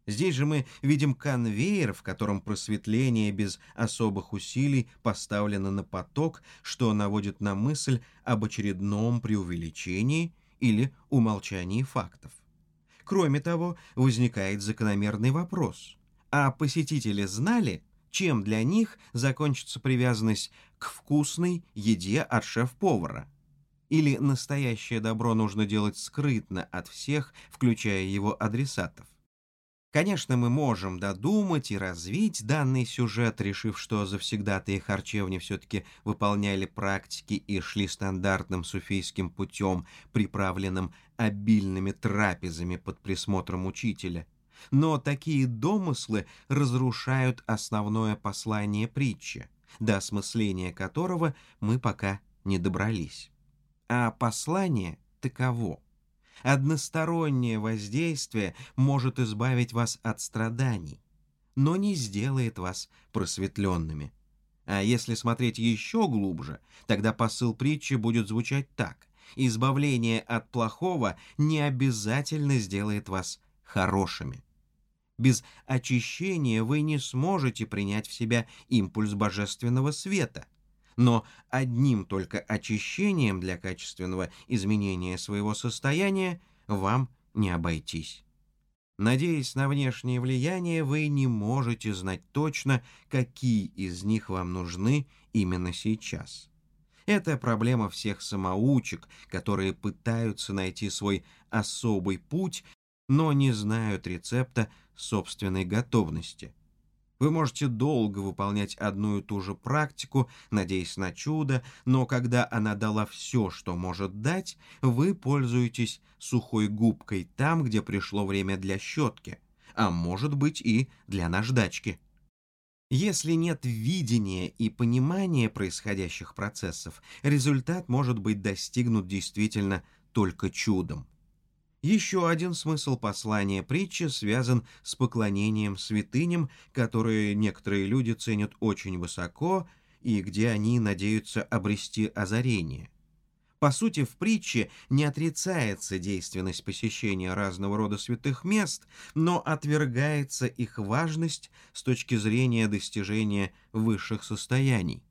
Здесь же мы видим конвейер, в котором просветление без особых усилий поставлено на поток, что наводит на мысль об очередном преувеличении или умолчании фактов. Кроме того, возникает закономерный вопрос. А посетители знали, чем для них закончится привязанность к вкусной еде от шеф-повара? Или настоящее добро нужно делать скрытно от всех, включая его адресатов? Конечно, мы можем додумать и развить данный сюжет, решив, что завсегдатые харчевни все-таки выполняли практики и шли стандартным суфийским путем, приправленным обильными трапезами под присмотром учителя. Но такие домыслы разрушают основное послание притчи, до осмысления которого мы пока не добрались. А послание таково. Одностороннее воздействие может избавить вас от страданий, но не сделает вас просветленными. А если смотреть еще глубже, тогда посыл притчи будет звучать так. Избавление от плохого не обязательно сделает вас хорошими. Без очищения вы не сможете принять в себя импульс божественного света – но одним только очищением для качественного изменения своего состояния вам не обойтись. Надеясь на внешнее влияние, вы не можете знать точно, какие из них вам нужны именно сейчас. Это проблема всех самоучек, которые пытаются найти свой особый путь, но не знают рецепта собственной готовности. Вы можете долго выполнять одну и ту же практику, надеясь на чудо, но когда она дала все, что может дать, вы пользуетесь сухой губкой там, где пришло время для щетки, а может быть и для наждачки. Если нет видения и понимания происходящих процессов, результат может быть достигнут действительно только чудом. Еще один смысл послания притчи связан с поклонением святыням, которые некоторые люди ценят очень высоко и где они надеются обрести озарение. По сути, в притче не отрицается действенность посещения разного рода святых мест, но отвергается их важность с точки зрения достижения высших состояний.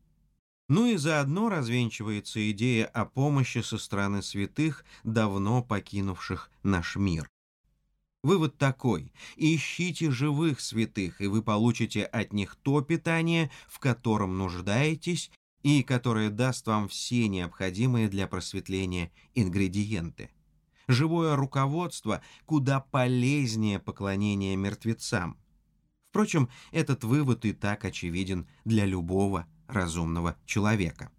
Ну и заодно развенчивается идея о помощи со стороны святых, давно покинувших наш мир. Вывод такой. Ищите живых святых, и вы получите от них то питание, в котором нуждаетесь, и которое даст вам все необходимые для просветления ингредиенты. Живое руководство куда полезнее поклонения мертвецам. Впрочем, этот вывод и так очевиден для любого разумного человека.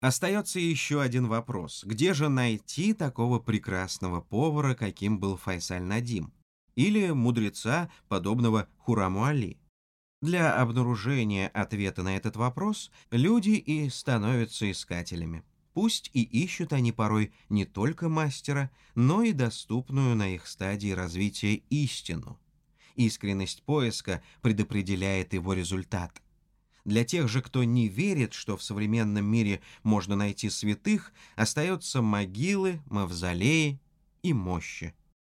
Остается еще один вопрос. Где же найти такого прекрасного повара, каким был Файсаль Надим? Или мудреца, подобного Хураму Али? Для обнаружения ответа на этот вопрос люди и становятся искателями. Пусть и ищут они порой не только мастера, но и доступную на их стадии развития истину. Искренность поиска предопределяет его результат. Для тех же, кто не верит, что в современном мире можно найти святых, остаются могилы, мавзолеи и мощи.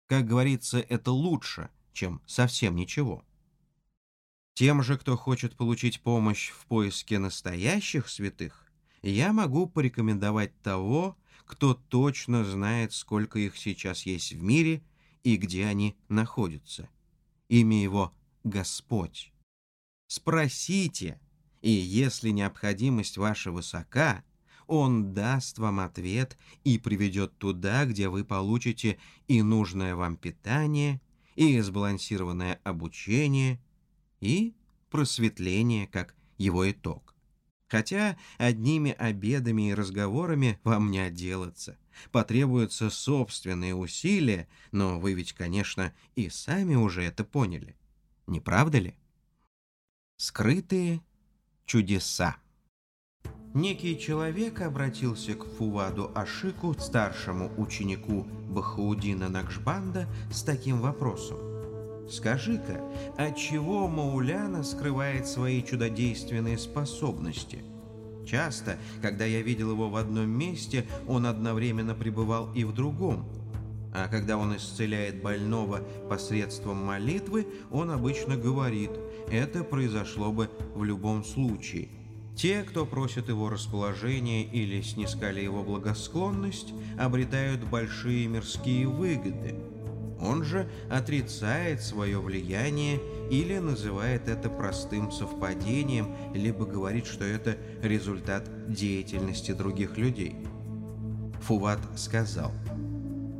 Как говорится, это лучше, чем совсем ничего. Тем же, кто хочет получить помощь в поиске настоящих святых, я могу порекомендовать того, кто точно знает, сколько их сейчас есть в мире и где они находятся. Имя его — Господь. Спросите, и если необходимость ваша высока, он даст вам ответ и приведет туда, где вы получите и нужное вам питание, и сбалансированное обучение, и просветление как его итог. Хотя одними обедами и разговорами вам не отделаться. Потребуются собственные усилия, но вы ведь, конечно, и сами уже это поняли. Не правда ли? Скрытые чудеса. Некий человек обратился к Фуваду Ашику, старшему ученику Бахаудина Накшбанда, с таким вопросом. «Скажи-ка, отчего Мауляна скрывает свои чудодейственные способности?» Часто, когда я видел его в одном месте, он одновременно пребывал и в другом. А когда он исцеляет больного посредством молитвы, он обычно говорит – это произошло бы в любом случае. Те, кто просит его расположения или снискали его благосклонность, обретают большие мирские выгоды. Он же отрицает свое влияние или называет это простым совпадением, либо говорит, что это результат деятельности других людей. Фуват сказал,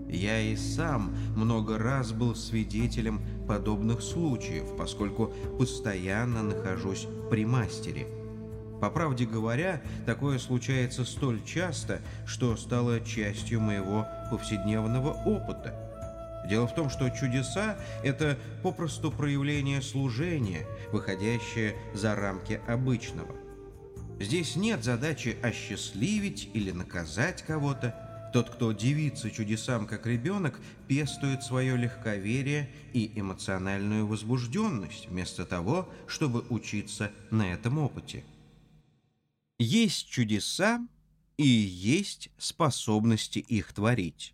«Я и сам много раз был свидетелем подобных случаев, поскольку постоянно нахожусь при мастере. По правде говоря, такое случается столь часто, что стало частью моего повседневного опыта. Дело в том, что чудеса – это попросту проявление служения, выходящее за рамки обычного. Здесь нет задачи осчастливить или наказать кого-то, тот, кто дивится чудесам как ребенок, пестует свое легковерие и эмоциональную возбужденность, вместо того, чтобы учиться на этом опыте. Есть чудеса и есть способности их творить.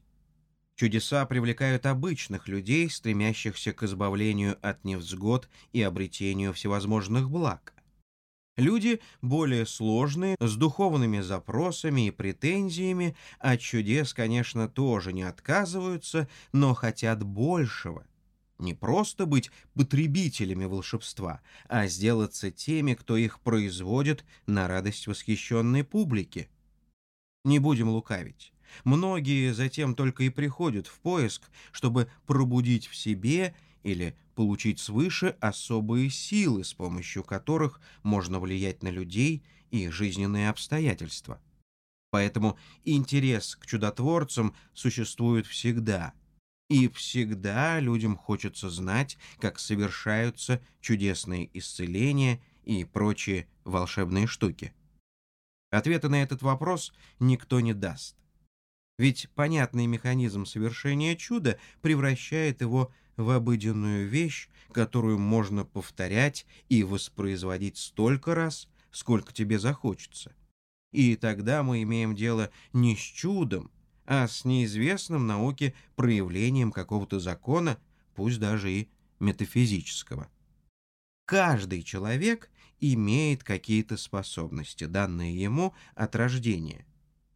Чудеса привлекают обычных людей, стремящихся к избавлению от невзгод и обретению всевозможных благ. Люди более сложные, с духовными запросами и претензиями, от чудес, конечно, тоже не отказываются, но хотят большего. Не просто быть потребителями волшебства, а сделаться теми, кто их производит на радость восхищенной публики. Не будем лукавить. Многие затем только и приходят в поиск, чтобы пробудить в себе или получить свыше особые силы, с помощью которых можно влиять на людей и жизненные обстоятельства. Поэтому интерес к чудотворцам существует всегда. И всегда людям хочется знать, как совершаются чудесные исцеления и прочие волшебные штуки. Ответа на этот вопрос никто не даст. Ведь понятный механизм совершения чуда превращает его в обыденную вещь, которую можно повторять и воспроизводить столько раз, сколько тебе захочется. И тогда мы имеем дело не с чудом, а с неизвестным науке проявлением какого-то закона, пусть даже и метафизического. Каждый человек имеет какие-то способности, данные ему от рождения.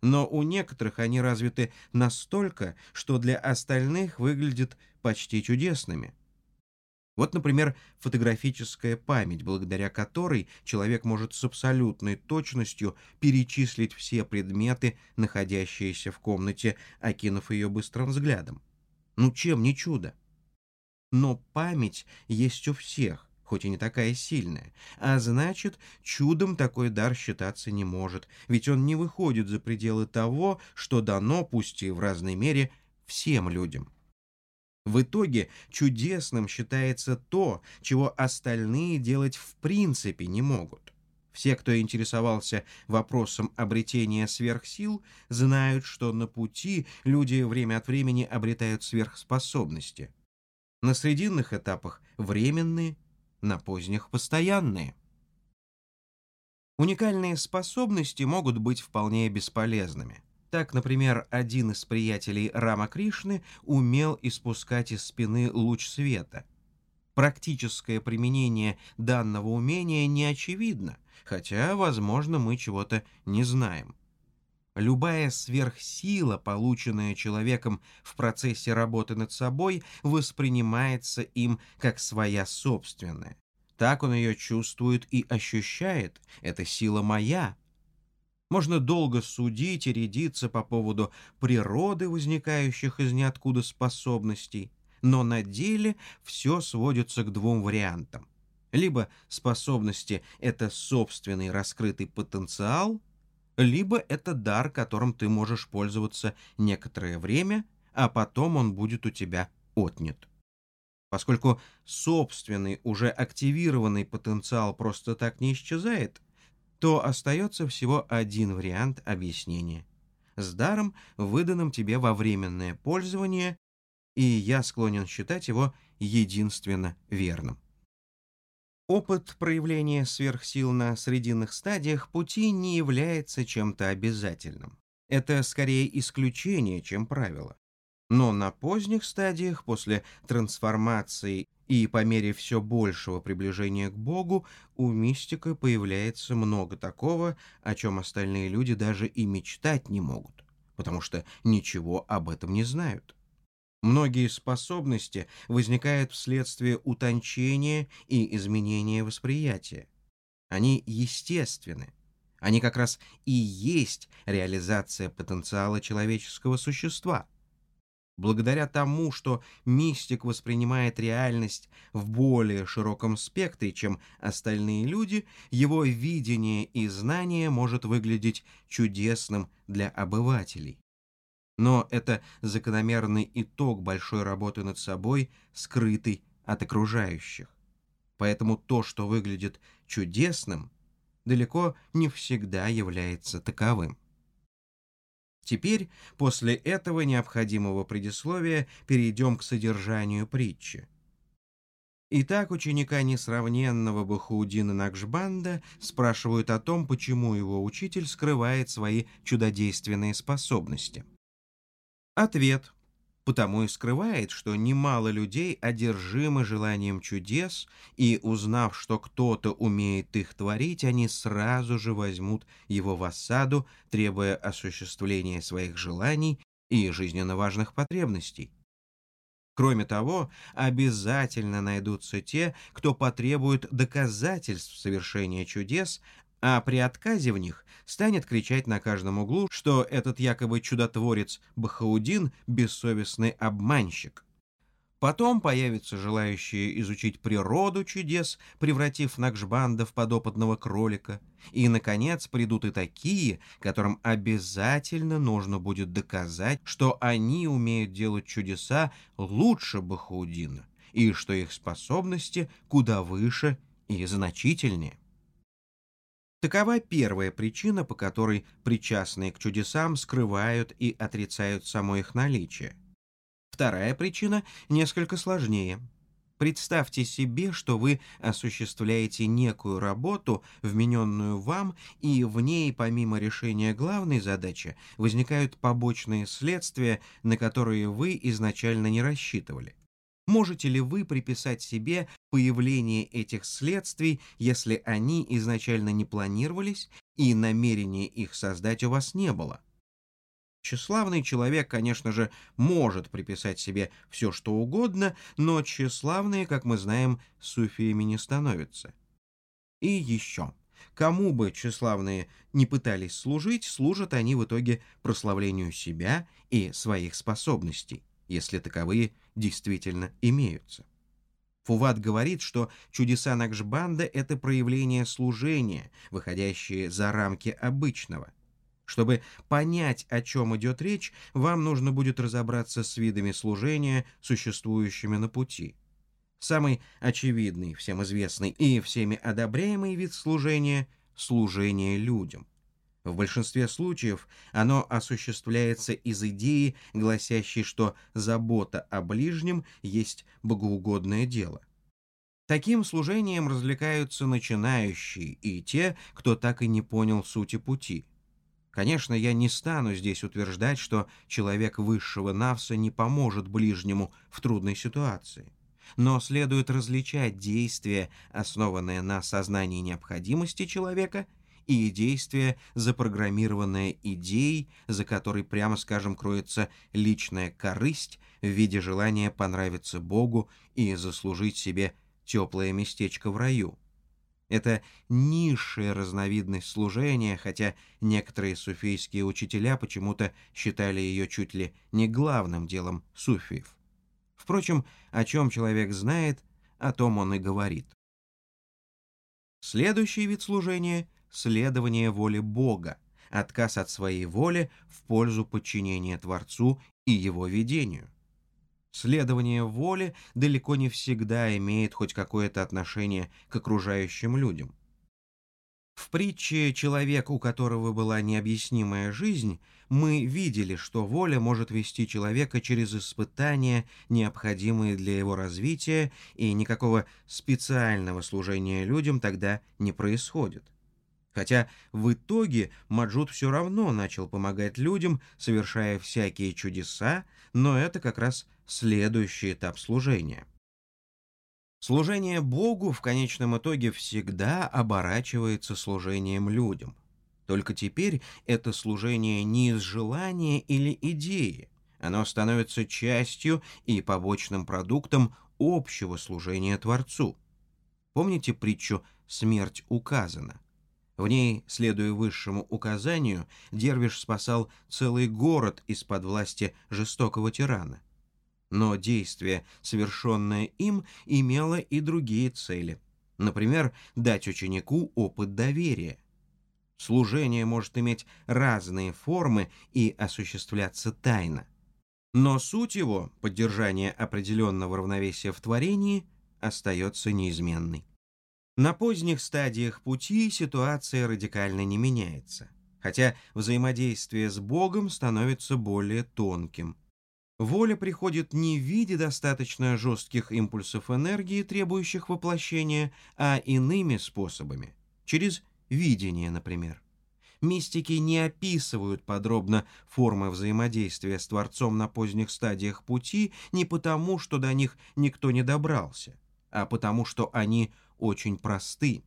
Но у некоторых они развиты настолько, что для остальных выглядят почти чудесными. Вот, например, фотографическая память, благодаря которой человек может с абсолютной точностью перечислить все предметы, находящиеся в комнате, окинув ее быстрым взглядом. Ну чем не чудо? Но память есть у всех, хоть и не такая сильная, а значит, чудом такой дар считаться не может, ведь он не выходит за пределы того, что дано, пусть и в разной мере, всем людям. В итоге чудесным считается то, чего остальные делать в принципе не могут. Все, кто интересовался вопросом обретения сверхсил, знают, что на пути люди время от времени обретают сверхспособности. На срединных этапах временные, на поздних постоянные. Уникальные способности могут быть вполне бесполезными. Так, например, один из приятелей Рама Кришны умел испускать из спины луч света. Практическое применение данного умения не очевидно, хотя, возможно, мы чего-то не знаем. Любая сверхсила, полученная человеком в процессе работы над собой, воспринимается им как своя собственная. Так он ее чувствует и ощущает. Это сила моя, можно долго судить и рядиться по поводу природы возникающих из ниоткуда способностей, но на деле все сводится к двум вариантам. Либо способности — это собственный раскрытый потенциал, либо это дар, которым ты можешь пользоваться некоторое время, а потом он будет у тебя отнят. Поскольку собственный уже активированный потенциал просто так не исчезает, то остается всего один вариант объяснения. С даром, выданным тебе во временное пользование, и я склонен считать его единственно верным. Опыт проявления сверхсил на срединных стадиях пути не является чем-то обязательным. Это скорее исключение, чем правило. Но на поздних стадиях, после трансформации и по мере все большего приближения к Богу, у мистика появляется много такого, о чем остальные люди даже и мечтать не могут, потому что ничего об этом не знают. Многие способности возникают вследствие утончения и изменения восприятия. Они естественны. Они как раз и есть реализация потенциала человеческого существа – Благодаря тому, что мистик воспринимает реальность в более широком спектре, чем остальные люди, его видение и знание может выглядеть чудесным для обывателей. Но это закономерный итог большой работы над собой, скрытый от окружающих. Поэтому то, что выглядит чудесным, далеко не всегда является таковым. Теперь, после этого необходимого предисловия, перейдем к содержанию притчи. Итак, ученика несравненного Бахаудина Накшбанда спрашивают о том, почему его учитель скрывает свои чудодейственные способности. Ответ потому и скрывает, что немало людей одержимы желанием чудес, и, узнав, что кто-то умеет их творить, они сразу же возьмут его в осаду, требуя осуществления своих желаний и жизненно важных потребностей. Кроме того, обязательно найдутся те, кто потребует доказательств совершения чудес, а при отказе в них станет кричать на каждом углу, что этот якобы чудотворец Бахаудин – бессовестный обманщик. Потом появятся желающие изучить природу чудес, превратив Накшбанда в подопытного кролика. И, наконец, придут и такие, которым обязательно нужно будет доказать, что они умеют делать чудеса лучше Бахаудина, и что их способности куда выше и значительнее. Такова первая причина, по которой причастные к чудесам скрывают и отрицают само их наличие – Вторая причина несколько сложнее. Представьте себе, что вы осуществляете некую работу, вмененную вам, и в ней, помимо решения главной задачи, возникают побочные следствия, на которые вы изначально не рассчитывали. Можете ли вы приписать себе появление этих следствий, если они изначально не планировались и намерения их создать у вас не было? Тщеславный человек, конечно же, может приписать себе все, что угодно, но тщеславные, как мы знаем, суфиями не становятся. И еще. Кому бы тщеславные не пытались служить, служат они в итоге прославлению себя и своих способностей, если таковые действительно имеются. Фуват говорит, что чудеса Накшбанда — это проявление служения, выходящие за рамки обычного — чтобы понять, о чем идет речь, вам нужно будет разобраться с видами служения, существующими на пути. Самый очевидный, всем известный и всеми одобряемый вид служения – служение людям. В большинстве случаев оно осуществляется из идеи, гласящей, что забота о ближнем есть богоугодное дело. Таким служением развлекаются начинающие и те, кто так и не понял сути пути – Конечно, я не стану здесь утверждать, что человек высшего навса не поможет ближнему в трудной ситуации. Но следует различать действия, основанные на сознании необходимости человека, и действия, запрограммированные идеей, за которой, прямо скажем, кроется личная корысть в виде желания понравиться Богу и заслужить себе теплое местечко в раю. Это низшая разновидность служения, хотя некоторые суфийские учителя почему-то считали ее чуть ли не главным делом суфиев. Впрочем, о чем человек знает, о том он и говорит. Следующий вид служения — следование воле Бога, отказ от своей воли в пользу подчинения Творцу и его видению. Следование воле далеко не всегда имеет хоть какое-то отношение к окружающим людям. В притче «Человек, у которого была необъяснимая жизнь» мы видели, что воля может вести человека через испытания, необходимые для его развития, и никакого специального служения людям тогда не происходит. Хотя в итоге Маджуд все равно начал помогать людям, совершая всякие чудеса, но это как раз следующий этап служения. Служение Богу в конечном итоге всегда оборачивается служением людям. Только теперь это служение не из желания или идеи, оно становится частью и побочным продуктом общего служения Творцу. Помните притчу «Смерть указана»? В ней, следуя высшему указанию, Дервиш спасал целый город из-под власти жестокого тирана. Но действие, совершенное им, имело и другие цели. Например, дать ученику опыт доверия. Служение может иметь разные формы и осуществляться тайно. Но суть его, поддержание определенного равновесия в творении, остается неизменной. На поздних стадиях пути ситуация радикально не меняется, хотя взаимодействие с Богом становится более тонким. Воля приходит не в виде достаточно жестких импульсов энергии, требующих воплощения, а иными способами, через видение, например. Мистики не описывают подробно формы взаимодействия с Творцом на поздних стадиях пути не потому, что до них никто не добрался, а потому, что они очень просты.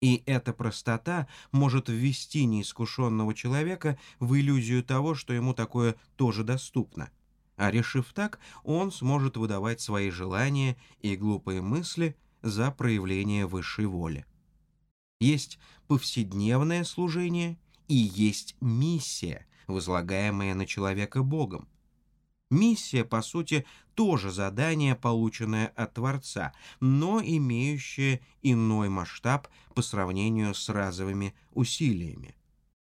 И эта простота может ввести неискушенного человека в иллюзию того, что ему такое тоже доступно. А решив так, он сможет выдавать свои желания и глупые мысли за проявление высшей воли. Есть повседневное служение и есть миссия, возлагаемая на человека Богом. Миссия, по сути, тоже задание, полученное от Творца, но имеющее иной масштаб по сравнению с разовыми усилиями.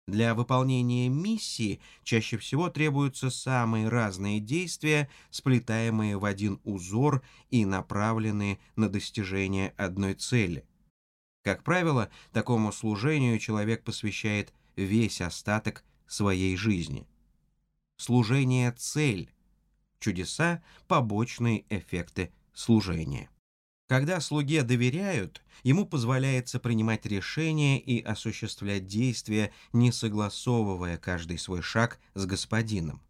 Для выполнения миссии чаще всего требуются самые разные действия, сплетаемые в один узор и направленные на достижение одной цели. Как правило, такому служению человек посвящает весь остаток своей жизни. Служение – цель, чудеса – побочные эффекты служения. Когда слуге доверяют, ему позволяется принимать решения и осуществлять действия, не согласовывая каждый свой шаг с господином.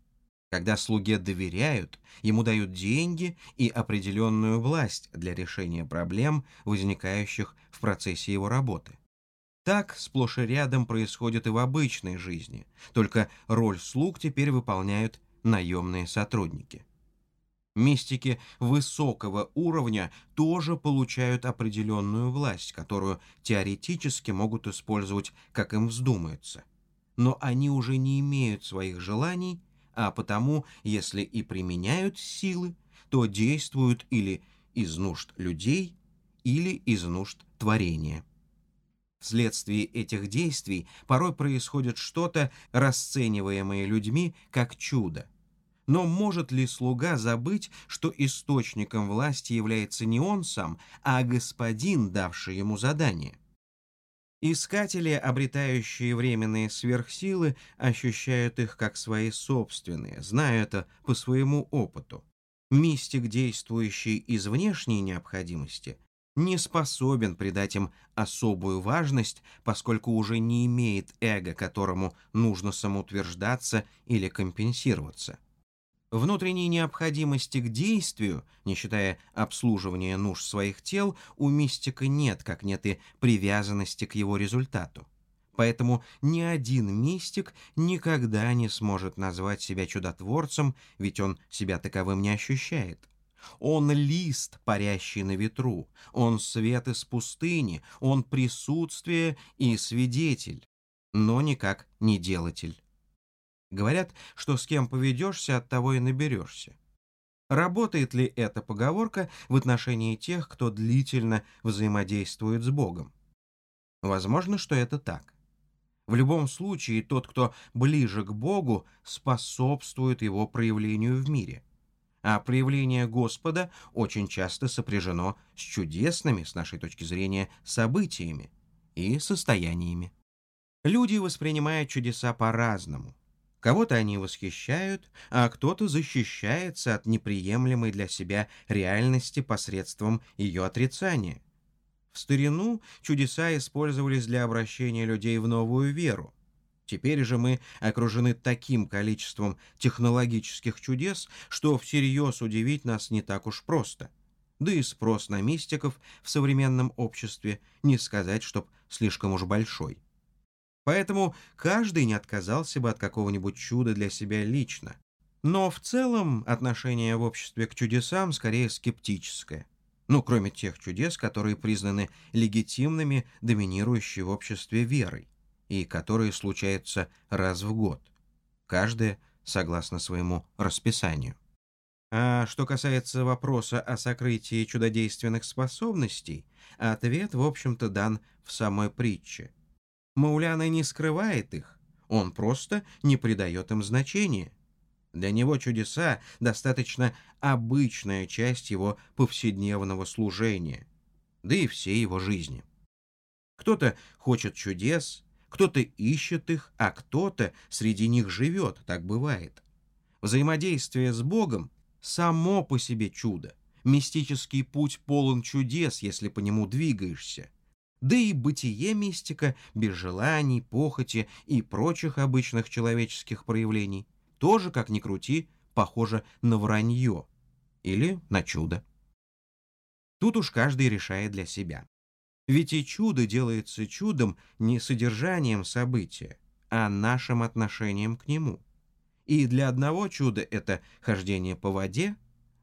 Когда слуге доверяют, ему дают деньги и определенную власть для решения проблем, возникающих в процессе его работы. Так сплошь и рядом происходит и в обычной жизни, только роль слуг теперь выполняют наемные сотрудники. Мистики высокого уровня тоже получают определенную власть, которую теоретически могут использовать, как им вздумается. Но они уже не имеют своих желаний, а потому, если и применяют силы, то действуют или из нужд людей, или из нужд творения. Вследствие этих действий порой происходит что-то, расцениваемое людьми как чудо, но может ли слуга забыть, что источником власти является не он сам, а господин, давший ему задание? Искатели, обретающие временные сверхсилы, ощущают их как свои собственные, зная это по своему опыту. Мистик, действующий из внешней необходимости, не способен придать им особую важность, поскольку уже не имеет эго, которому нужно самоутверждаться или компенсироваться. Внутренней необходимости к действию, не считая обслуживания нужд своих тел, у мистика нет, как нет и привязанности к его результату. Поэтому ни один мистик никогда не сможет назвать себя чудотворцем, ведь он себя таковым не ощущает. Он лист, парящий на ветру, он свет из пустыни, он присутствие и свидетель, но никак не делатель. Говорят, что с кем поведешься, от того и наберешься. Работает ли эта поговорка в отношении тех, кто длительно взаимодействует с Богом? Возможно, что это так. В любом случае, тот, кто ближе к Богу, способствует его проявлению в мире. А проявление Господа очень часто сопряжено с чудесными, с нашей точки зрения, событиями и состояниями. Люди воспринимают чудеса по-разному. Кого-то они восхищают, а кто-то защищается от неприемлемой для себя реальности посредством ее отрицания. В старину чудеса использовались для обращения людей в новую веру. Теперь же мы окружены таким количеством технологических чудес, что всерьез удивить нас не так уж просто. Да и спрос на мистиков в современном обществе не сказать, чтоб слишком уж большой. Поэтому каждый не отказался бы от какого-нибудь чуда для себя лично. Но в целом отношение в обществе к чудесам скорее скептическое. Ну, кроме тех чудес, которые признаны легитимными, доминирующей в обществе верой, и которые случаются раз в год. Каждое согласно своему расписанию. А что касается вопроса о сокрытии чудодейственных способностей, ответ, в общем-то, дан в самой притче – Мауляна не скрывает их, он просто не придает им значения. Для него чудеса – достаточно обычная часть его повседневного служения, да и всей его жизни. Кто-то хочет чудес, кто-то ищет их, а кто-то среди них живет, так бывает. Взаимодействие с Богом – само по себе чудо. Мистический путь полон чудес, если по нему двигаешься. Да и бытие мистика, без желаний, похоти и прочих обычных человеческих проявлений, тоже, как ни крути, похоже на вранье или на чудо. Тут уж каждый решает для себя. Ведь и чудо делается чудом не содержанием события, а нашим отношением к нему. И для одного чуда это хождение по воде,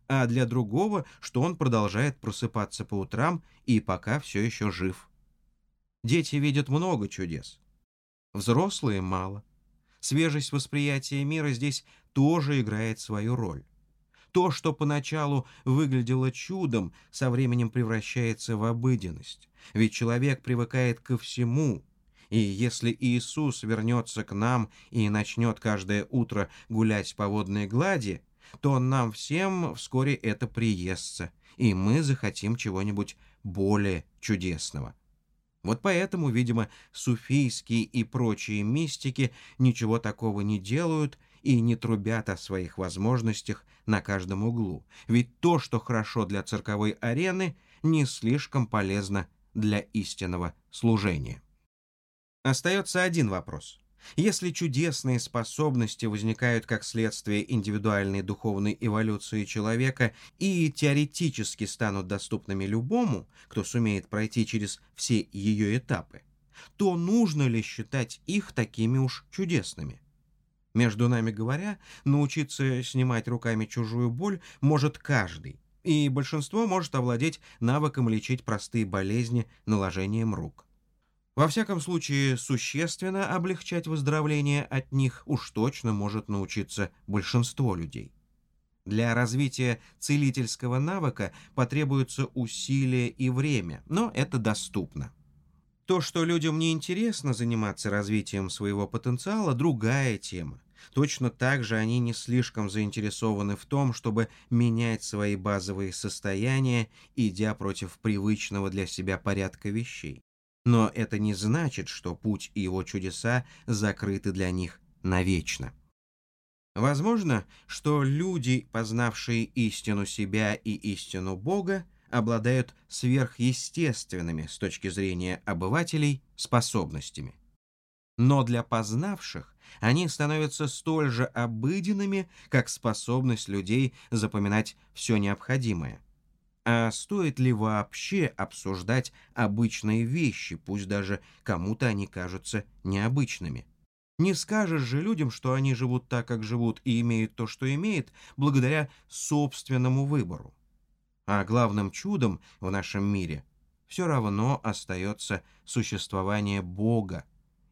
а для другого, что он продолжает просыпаться по утрам и пока все еще жив. Дети видят много чудес. Взрослые — мало. Свежесть восприятия мира здесь тоже играет свою роль. То, что поначалу выглядело чудом, со временем превращается в обыденность. Ведь человек привыкает ко всему. И если Иисус вернется к нам и начнет каждое утро гулять по водной глади, то нам всем вскоре это приестся, и мы захотим чего-нибудь более чудесного. Вот поэтому, видимо, суфийские и прочие мистики ничего такого не делают и не трубят о своих возможностях на каждом углу. Ведь то, что хорошо для цирковой арены, не слишком полезно для истинного служения. Остается один вопрос. Если чудесные способности возникают как следствие индивидуальной духовной эволюции человека и теоретически станут доступными любому, кто сумеет пройти через все ее этапы, то нужно ли считать их такими уж чудесными? Между нами говоря, научиться снимать руками чужую боль может каждый, и большинство может овладеть навыком лечить простые болезни наложением рук. Во всяком случае, существенно облегчать выздоровление от них уж точно может научиться большинство людей. Для развития целительского навыка потребуются усилия и время, но это доступно. То, что людям не интересно заниматься развитием своего потенциала, другая тема. Точно так же они не слишком заинтересованы в том, чтобы менять свои базовые состояния, идя против привычного для себя порядка вещей. Но это не значит, что путь и его чудеса закрыты для них навечно. Возможно, что люди, познавшие истину себя и истину Бога, обладают сверхъестественными с точки зрения обывателей способностями. Но для познавших они становятся столь же обыденными, как способность людей запоминать все необходимое – а стоит ли вообще обсуждать обычные вещи, пусть даже кому-то они кажутся необычными? Не скажешь же людям, что они живут так, как живут, и имеют то, что имеют, благодаря собственному выбору. А главным чудом в нашем мире все равно остается существование Бога,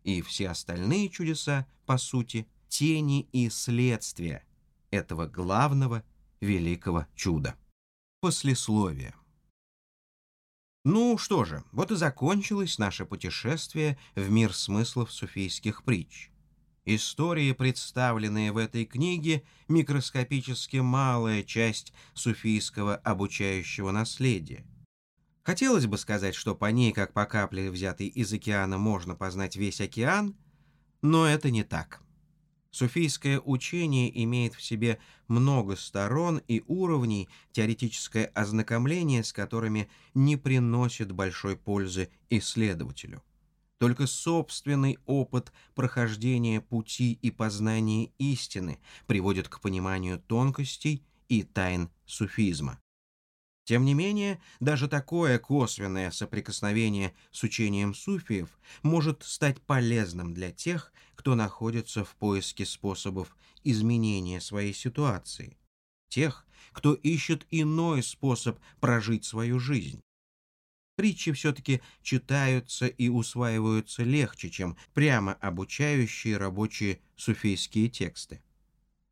и все остальные чудеса, по сути, тени и следствия этого главного великого чуда. Послесловие. Ну что же, вот и закончилось наше путешествие в мир смыслов суфийских притч. Истории, представленные в этой книге, микроскопически малая часть суфийского обучающего наследия. Хотелось бы сказать, что по ней, как по капле, взятой из океана, можно познать весь океан, но это не так. Суфийское учение имеет в себе много сторон и уровней, теоретическое ознакомление с которыми не приносит большой пользы исследователю. Только собственный опыт прохождения пути и познания истины приводит к пониманию тонкостей и тайн суфизма. Тем не менее, даже такое косвенное соприкосновение с учением суфиев может стать полезным для тех, кто находится в поиске способов изменения своей ситуации, тех, кто ищет иной способ прожить свою жизнь. Притчи все-таки читаются и усваиваются легче, чем прямо обучающие рабочие суфийские тексты.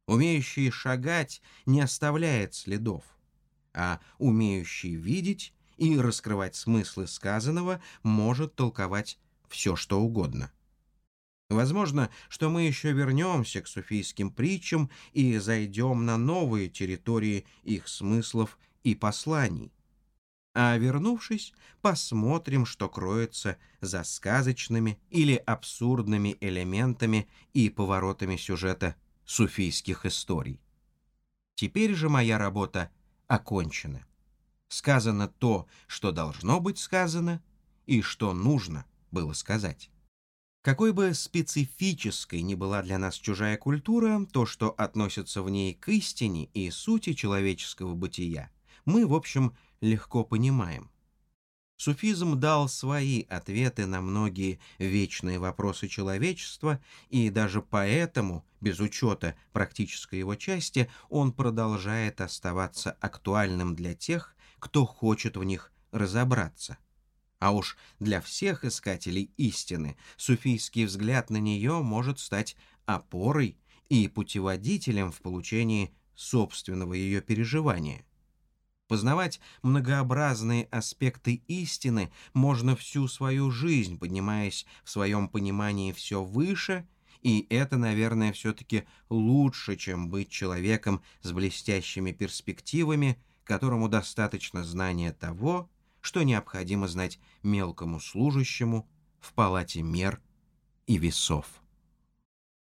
Умеющий шагать не оставляет следов а умеющий видеть и раскрывать смыслы сказанного может толковать все, что угодно. Возможно, что мы еще вернемся к суфийским притчам и зайдем на новые территории их смыслов и посланий. А вернувшись, посмотрим, что кроется за сказочными или абсурдными элементами и поворотами сюжета суфийских историй. Теперь же моя работа окончено. Сказано то, что должно быть сказано, и что нужно было сказать. Какой бы специфической ни была для нас чужая культура, то, что относится в ней к истине и сути человеческого бытия, мы, в общем, легко понимаем. Суфизм дал свои ответы на многие вечные вопросы человечества, и даже поэтому, без учета практической его части, он продолжает оставаться актуальным для тех, кто хочет в них разобраться. А уж для всех искателей истины суфийский взгляд на нее может стать опорой и путеводителем в получении собственного ее переживания. Познавать многообразные аспекты истины можно всю свою жизнь, поднимаясь в своем понимании все выше, и это, наверное, все-таки лучше, чем быть человеком с блестящими перспективами, которому достаточно знания того, что необходимо знать мелкому служащему в палате мер и весов.